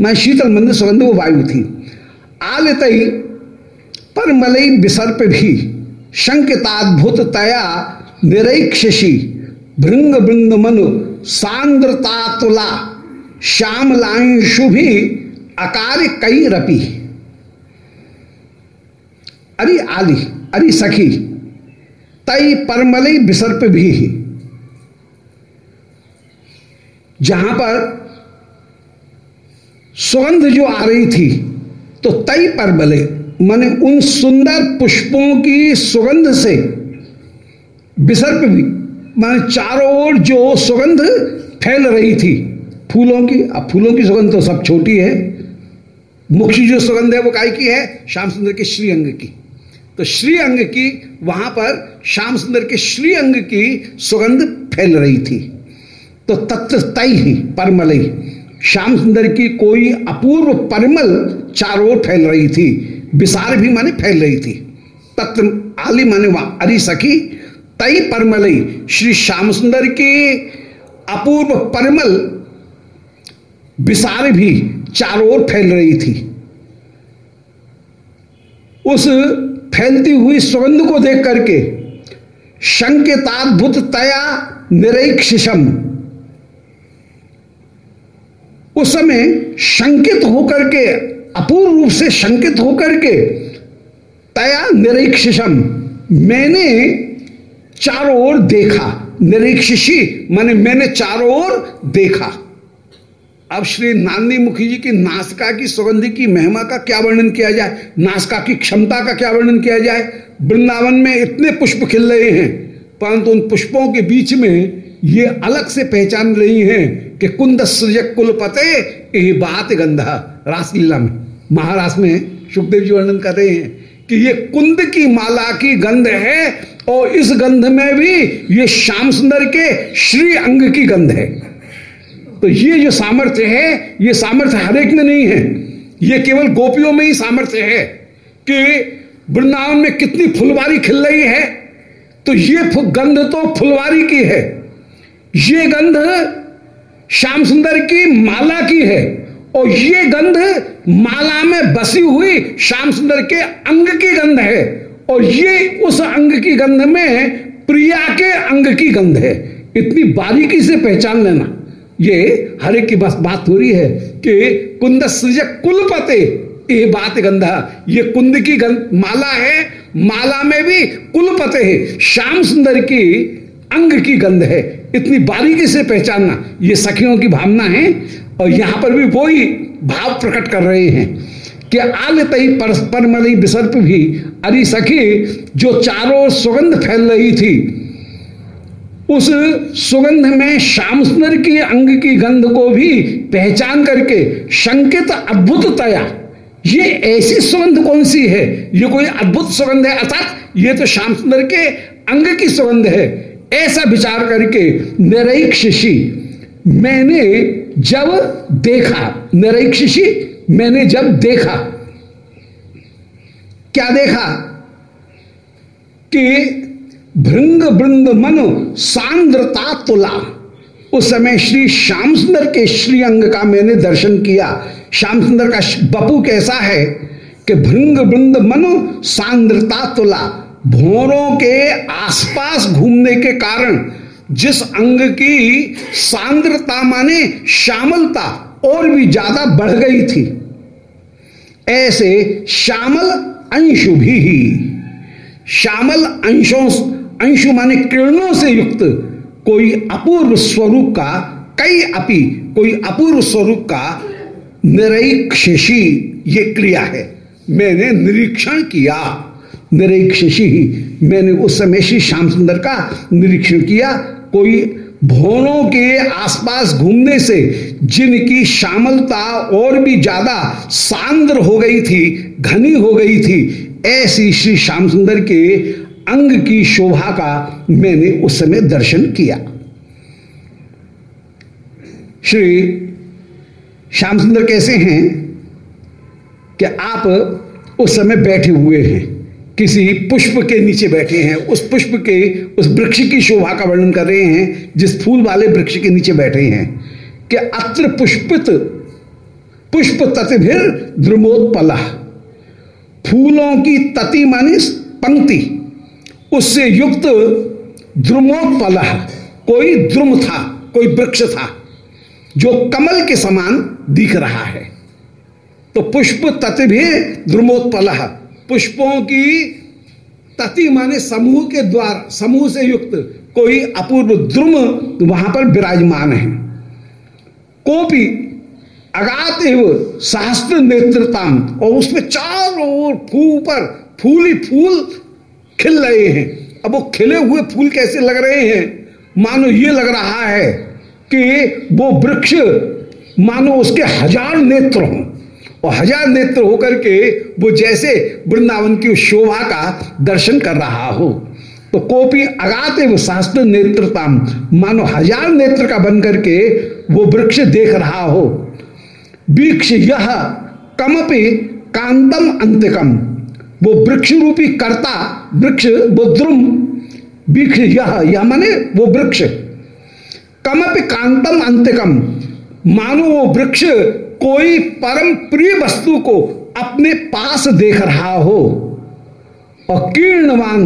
Speaker 1: मैं शीतल मंद सुगंध वो वायु थी। आलतई पर मलई विसर्प भी शंकिताद्भुत तया निरक्षसी भृंग बृंद मनु सांद्रता तुला श्यामलांशु भी अकार कई रपी। अरे आली, अरे सखी, तई परमलई विसर्प भी जहाँ पर सुगंध जो आ रही थी तो तई परमले माने उन सुंदर पुष्पों की सुगंध से विसर्प भी, माने चारों ओर जो सुगंध फैल रही थी, फूलों की, अब फूलों की सुगंध तो सब छोटी है, मुख्य जो सुगंध है वो काय की है? श्याम सुंदर के श्री अंग की। तो श्री अंग की, वहाँ पर श्याम सुंदर के श्री अंग की सुगंध फैल रही थी। तो तत्व तय ही, परमलई। श्याम सुंदर की कोई अपूर्व परिमल चारों ओर फैल रही थी। विसार भी माने फैल रही थी। तत्व आली माने वहाँ अरी सखी, तई परमलई, श्री श्याम सुंदर के अपूर्व परिमल, विसार भी चारों ओर फैल रही थी। उस फैलती हुई सुगंध को देख करके शंकिताद्भुत तया निरीक्षम उस समय शंकित होकर के अपूर्व रूप से शंकित होकर के, तया निरीक्षम मैंने चारों ओर देखा। निरीक्षी माने मैंने चारों ओर देखा। अब श्री नांदी मुखी जी की नासका की सुगंधि की महिमा का क्या वर्णन किया जाए? नासका की क्षमता का क्या वर्णन किया जाए? वृंदावन में इतने पुष्प खिल रहे हैं, परंतु उन पुष्पों के बीच में ये अलग से पहचान रही हैं। कि कुंद सृजक कुल पते ये बात गंधा। रासलीला में महाराष्ट्र में सुखदेव जी वर्णन कर रहे हैं कि ये कुंद की माला की गंध है और इस गंध में भी ये श्याम सुंदर के श्री अंग की गंध है। तो ये जो सामर्थ्य है, ये सामर्थ्य हरेक में नहीं है। ये केवल गोपियों में ही सामर्थ्य है कि वृंदावन में कितनी फुलवारी खिल रही है। तो ये गंध तो फुलवारी की है। ये गंध श्याम सुंदर की माला की है और ये गंध माला में बसी हुई श्याम सुंदर के अंग की गंध है और ये उस अंग की गंध में प्रिया के अंग की गंध है। इतनी बारीकी से पहचान लेना। ये हर की बस बात हो रही है कि कुंद सृजक कुलपते। ये बात गंधा, ये कुंद की गंध माला है, माला में भी कुलपते है। श्याम सुंदर की अंग की गंध है। इतनी बारीकी से पहचानना, ये सखियों की भावना है। और यहाँ पर भी वही भाव प्रकट कर रहे हैं कि आल तई परमलई विसर्प भी, अरे सखी, जो चारों सुगंध फैल रही थी, उस सुगंध में श्याम सुंदर की अंग की गंध को भी पहचान करके शंकित अद्भुततया ये ऐसी सुगंध कौन सी है? ये कोई अद्भुत सुगंध है, अर्थात ये तो श्याम सुंदर के अंग की सुगंध है। ऐसा विचार करके निरीक्षी मैंने जब देखा निरीक्षी मैंने जब देखा, क्या देखा? कि भृंग बृंद मनु सांद्रता तुला। उस समय श्री श्याम सुंदर के श्री अंग का मैंने दर्शन किया। श्याम सुंदर का बपू कैसा है? कि भृंग बृंद मनु सांद्रता तुला। भोरों के आसपास घूमने के कारण जिस अंग की सांद्रता माने श्यामलता और भी ज़्यादा बढ़ गई थी, ऐसे श्यामल अंशु भी श्यामल अंशों, अंशु माने किरणों से युक्त कोई अपूर्व स्वरूप का, कई अपी कोई अपूर्व स्वरूप का निरीक्षी ये क्रिया है। मैंने निरीक्षण किया। निरीक्षी मैंने उस समय श्री श्याम सुंदर का निरीक्षण किया। कोई भोरों के आसपास घूमने से जिनकी श्यामलता और भी ज़्यादा सांद्र हो गई थी, घनी हो गई थी, ऐसी श्री श्याम सुंदर के अंग की शोभा का मैंने उस समय दर्शन किया। श्री श्याम सुंदर कैसे हैं कि आप उस समय बैठे हुए हैं? किसी पुष्प के नीचे बैठे हैं, उस पुष्प के, उस वृक्ष की शोभा का वर्णन कर रहे हैं, जिस फूल वाले वृक्ष के नीचे बैठे हैं, कि अत्र पुष्पित, पुष्प ततिभिर द्रुमोत्पला। फूलों की तति मानी पंक्ति, उससे युक्त द्रुमोत्पल, कोई द्रुम था, कोई वृक्ष था, जो कमल के समान दिख रहा है। तो पुष्प तति भी द्रुमोत्पल। पुष्पों की तति माने समूह के द्वार, समूह से युक्त कोई अपूर्व द्रुम वहाँ पर विराजमान है। कोपी अगात एवं शास्त्र नेत्रताम और उसमें चारों ओर फूल पर फूल फूल खिल रहे हैं। अब वो खिले हुए फूल कैसे लग रहे हैं? मानो ये लग रहा है कि वो वृक्ष, मानो उसके हज़ार नेत्र हों। और हज़ार नेत्र होकर के वो जैसे वृंदावन की शोभा का दर्शन कर रहा हो। तो कोपी अगाते वो शास्त्र नेत्रता मानो हज़ार नेत्र का बन करके वो वृक्ष देख रहा हो। वृक्ष यह कमपि कांतम अंतिकम, वो वृक्ष रूपी कर्ता, वृक्ष वो द्रुम वृक्ष यह यह माने वो वृक्ष। कमपि कांतम अंतिकम, मानो वो वृक्ष कोई परम प्रिय वस्तु को अपने पास देख रहा हो और कीर्णवान,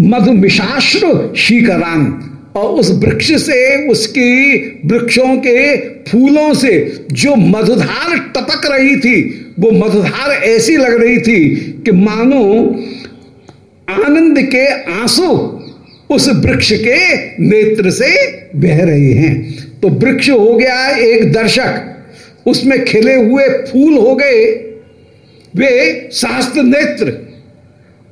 Speaker 1: मधुमिशाश्र शीकरान, और उस वृक्ष से, उसकी वृक्षों के फूलों से जो मधुधार टपक रही थी, वो मधुधार ऐसी लग रही थी कि मानो आनंद के आँसू उस वृक्ष के नेत्र से बह रहे हैं। तो वृक्ष हो गया एक दर्शक। उसमें खिले हुए फूल हो गए, वे शास्त्र नेत्र।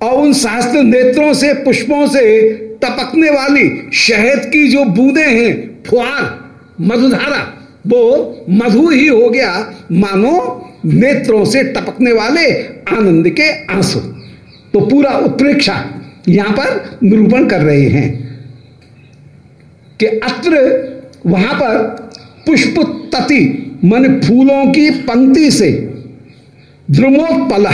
Speaker 1: और उन शास्त्र नेत्रों से, पुष्पों से टपकने वाली शहद की जो बूंदे हैं फुआर मधुधारा, वो मधु ही हो गया। मानो नेत्रों से टपकने वाले आनंद के आँसू। तो पूरा उत्प्रेक्षा यहाँ पर निरूपण कर रहे हैं कि अत्र वहाँ पर पुष्प तति मन फूलों की पंक्ति से द्रुमोत्पल,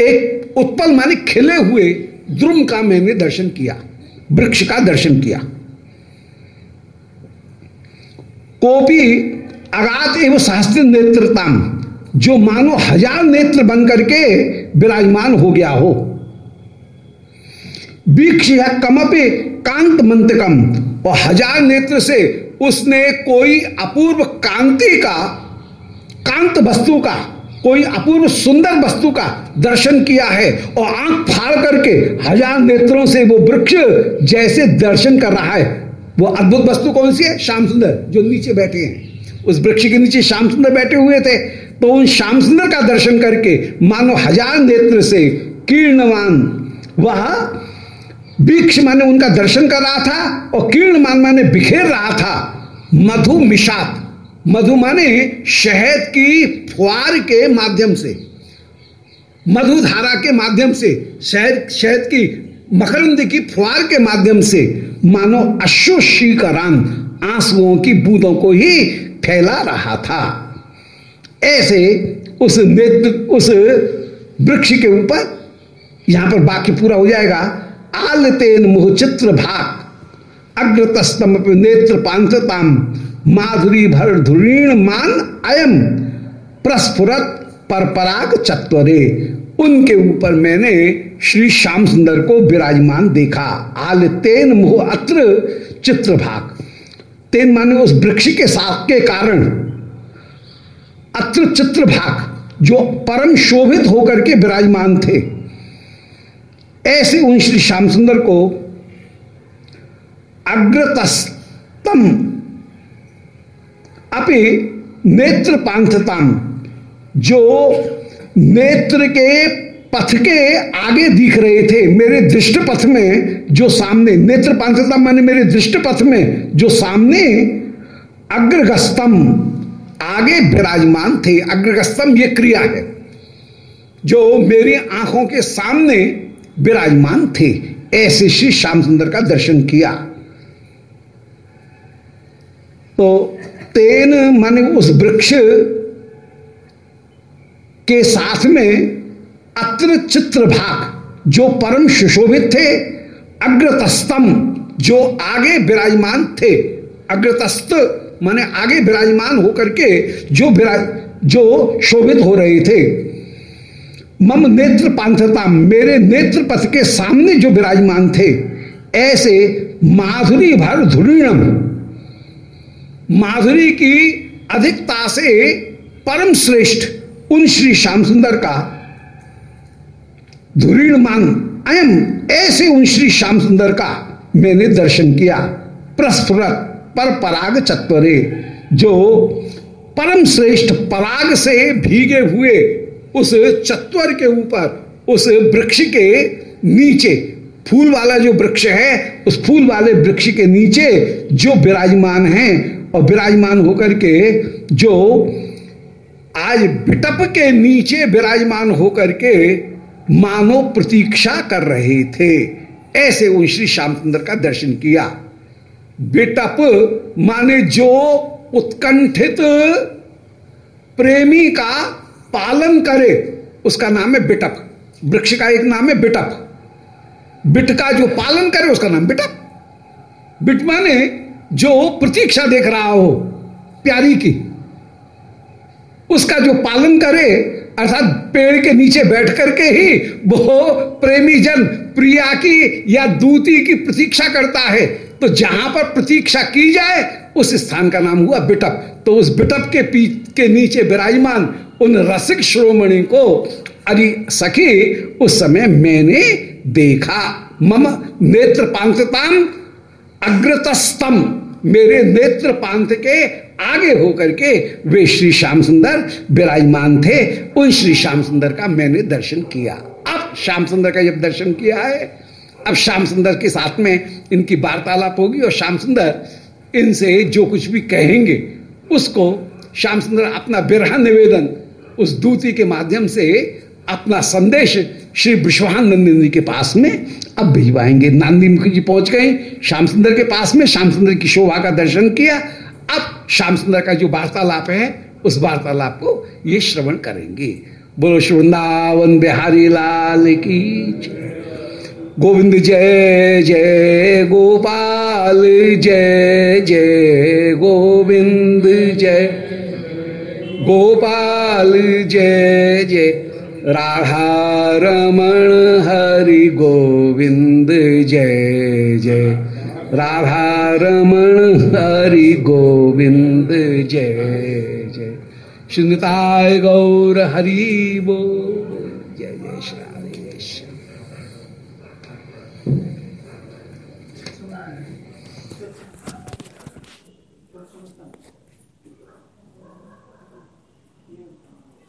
Speaker 1: एक उत्पल माने खिले हुए द्रुम का मैंने दर्शन किया, वृक्ष का दर्शन किया। कोपी अगात एवं शास्त्र नेत्रताम, जो मानो हज़ार नेत्र बन करके विराजमान हो गया हो। वृक्ष या कमपे कांत मंत्रकम और हज़ार नेत्र से उसने कोई अपूर्व कांति का, कांत वस्तु का, कोई अपूर्व सुंदर वस्तु का दर्शन किया है और आँख फाड़ करके हज़ार नेत्रों से वो वृक्ष जैसे दर्शन कर रहा है। वो अद्भुत वस्तु कौन सी है? श्याम सुंदर, जो नीचे बैठे हैं। उस वृक्ष के नीचे श्याम सुंदर बैठे हुए थे। तो उन श्याम सुंदर का दर्शन करके मानो हज़ार नेत्र से कीर्णवान वह वृक्ष माने उनका दर्शन कर रहा था और कीर्णमान माने बिखेर रहा था। मधु मिशात। मधु माने शहद की फुआर के माध्यम से। मधु धारा के माध्यम से, शहद शहद की मकरंद की फुआर के माध्यम से। मानो अश्वशीकरान आंसुओं की बूंदों को ही फैला रहा था। ऐसे उस नेत्र, उस वृक्ष के ऊपर, यहाँ पर वाक्य पूरा हो जाएगा। आल तेन मोह चित्र भाग। अग्रतस्तम नेत्र पांचताम माधुरी भर धुरीण मान अयम। प्रस्फुरत पर पराग चत्वरे। उनके ऊपर मैंने श्री श्याम सुंदर को विराजमान देखा। आल तेन मोह अत्र चित्र भाग। तेन माने उस वृक्ष के साथ के कारण। अत्र चित्र भाग, जो परम शोभित होकर के विराजमान थे। ऐसे उन श्री श्याम सुंदर को अग्रतस्तम अपे नेत्र पांथताम जो नेत्र के पथ के आगे दिख रहे थे, मेरे दृष्ट पथ में जो सामने नेत्र पांचता माने मेरे दृष्ट पथ में जो सामने अग्रगस्तम आगे विराजमान थे। अग्रगस्तम ये क्रिया है, जो मेरी आँखों के सामने विराजमान थे। ऐसे श्री श्याम सुंदर का दर्शन किया। तो तेन माने उस वृक्ष के साथ में अत्र चित्र भाग, जो परम सुशोभित थे अग्रतस्तम जो आगे विराजमान थे। अग्रतस्त माने आगे विराजमान होकर के जो विराज जो शोभित हो रहे थे। मम नेत्र पांथता मेरे नेत्र पथ के सामने जो विराजमान थे, ऐसे माधुरी भर धुरीणम। माधुरी की अधिकता से परम श्रेष्ठ, उन श्री श्याम सुंदर का धुरीण मान अयम, ऐसे उन श्री श्याम सुंदर का मैंने दर्शन किया। प्रस्फुरत पर पराग चत्वरे, जो परम श्रेष्ठ पराग से भीगे हुए उस चत्वर के ऊपर, उस वृक्ष के नीचे, फूल वाला जो वृक्ष है, उस फूल वाले वृक्ष के नीचे जो विराजमान है, और विराजमान होकर के जो आज बिटप के नीचे विराजमान होकर के मानो प्रतीक्षा कर रहे थे। ऐसे उन श्री श्यामचंद्र का दर्शन किया। बिटप माने जो उत्कंठित प्रेमी का पालन करे, उसका नाम है बिटप वृक्ष का एक नाम है बिटप बिट का जो पालन करे, उसका नाम बिटप बिट माने जो प्रतीक्षा देख रहा हो, प्यारी की। उसका जो पालन करे, अर्थात पेड़ के नीचे बैठ करके ही वो प्रेमी जन, प्रिया की या दूती की प्रतीक्षा करता है। तो जहाँ पर प्रतीक्षा की जाए, उस स्थान का नाम हुआ बिटप तो उस बिटप के पीठ के नीचे विराजमान उन रसिक श्रोमणी को, अरे सखी, उस समय मैंने देखा। मम नेत्र पांचताम अग्रतस्तम मेरे नेत्र पांथ के आगे होकर के वे श्री श्याम सुंदर विराजमान थे। उन श्री श्याम सुंदर का मैंने दर्शन किया। अब श्याम सुंदर का जब दर्शन किया है, अब श्याम सुंदर के साथ में इनकी वार्तालाप होगी और श्याम सुंदर इनसे जो कुछ भी कहेंगे, उसको श्याम सुंदर अपना बिरहा निवेदन उस दूती के माध्यम से अपना संदेश श्री विश्वानंद जी के पास में अब भिजवाएँगे। नांदी जी पहुँच गए, श्याम सुंदर के पास में। श्याम सुंदर की शोभा का दर्शन किया। अब श्याम सुंदर का जो वार्तालाप है, उस वार्तालाप को ये श्रवण करेंगे। बोलो श्रृंदावन बिहारी लाल की गोविंद जय जय गोपाल, जय जय गोविंद, जय गोपाल, जय जय। राधा रमण, हरि गोविंद, जय जय। राधा रमण, हरि गोविंद, जय जय। सुनताय गौर हरि बो जय जय श्री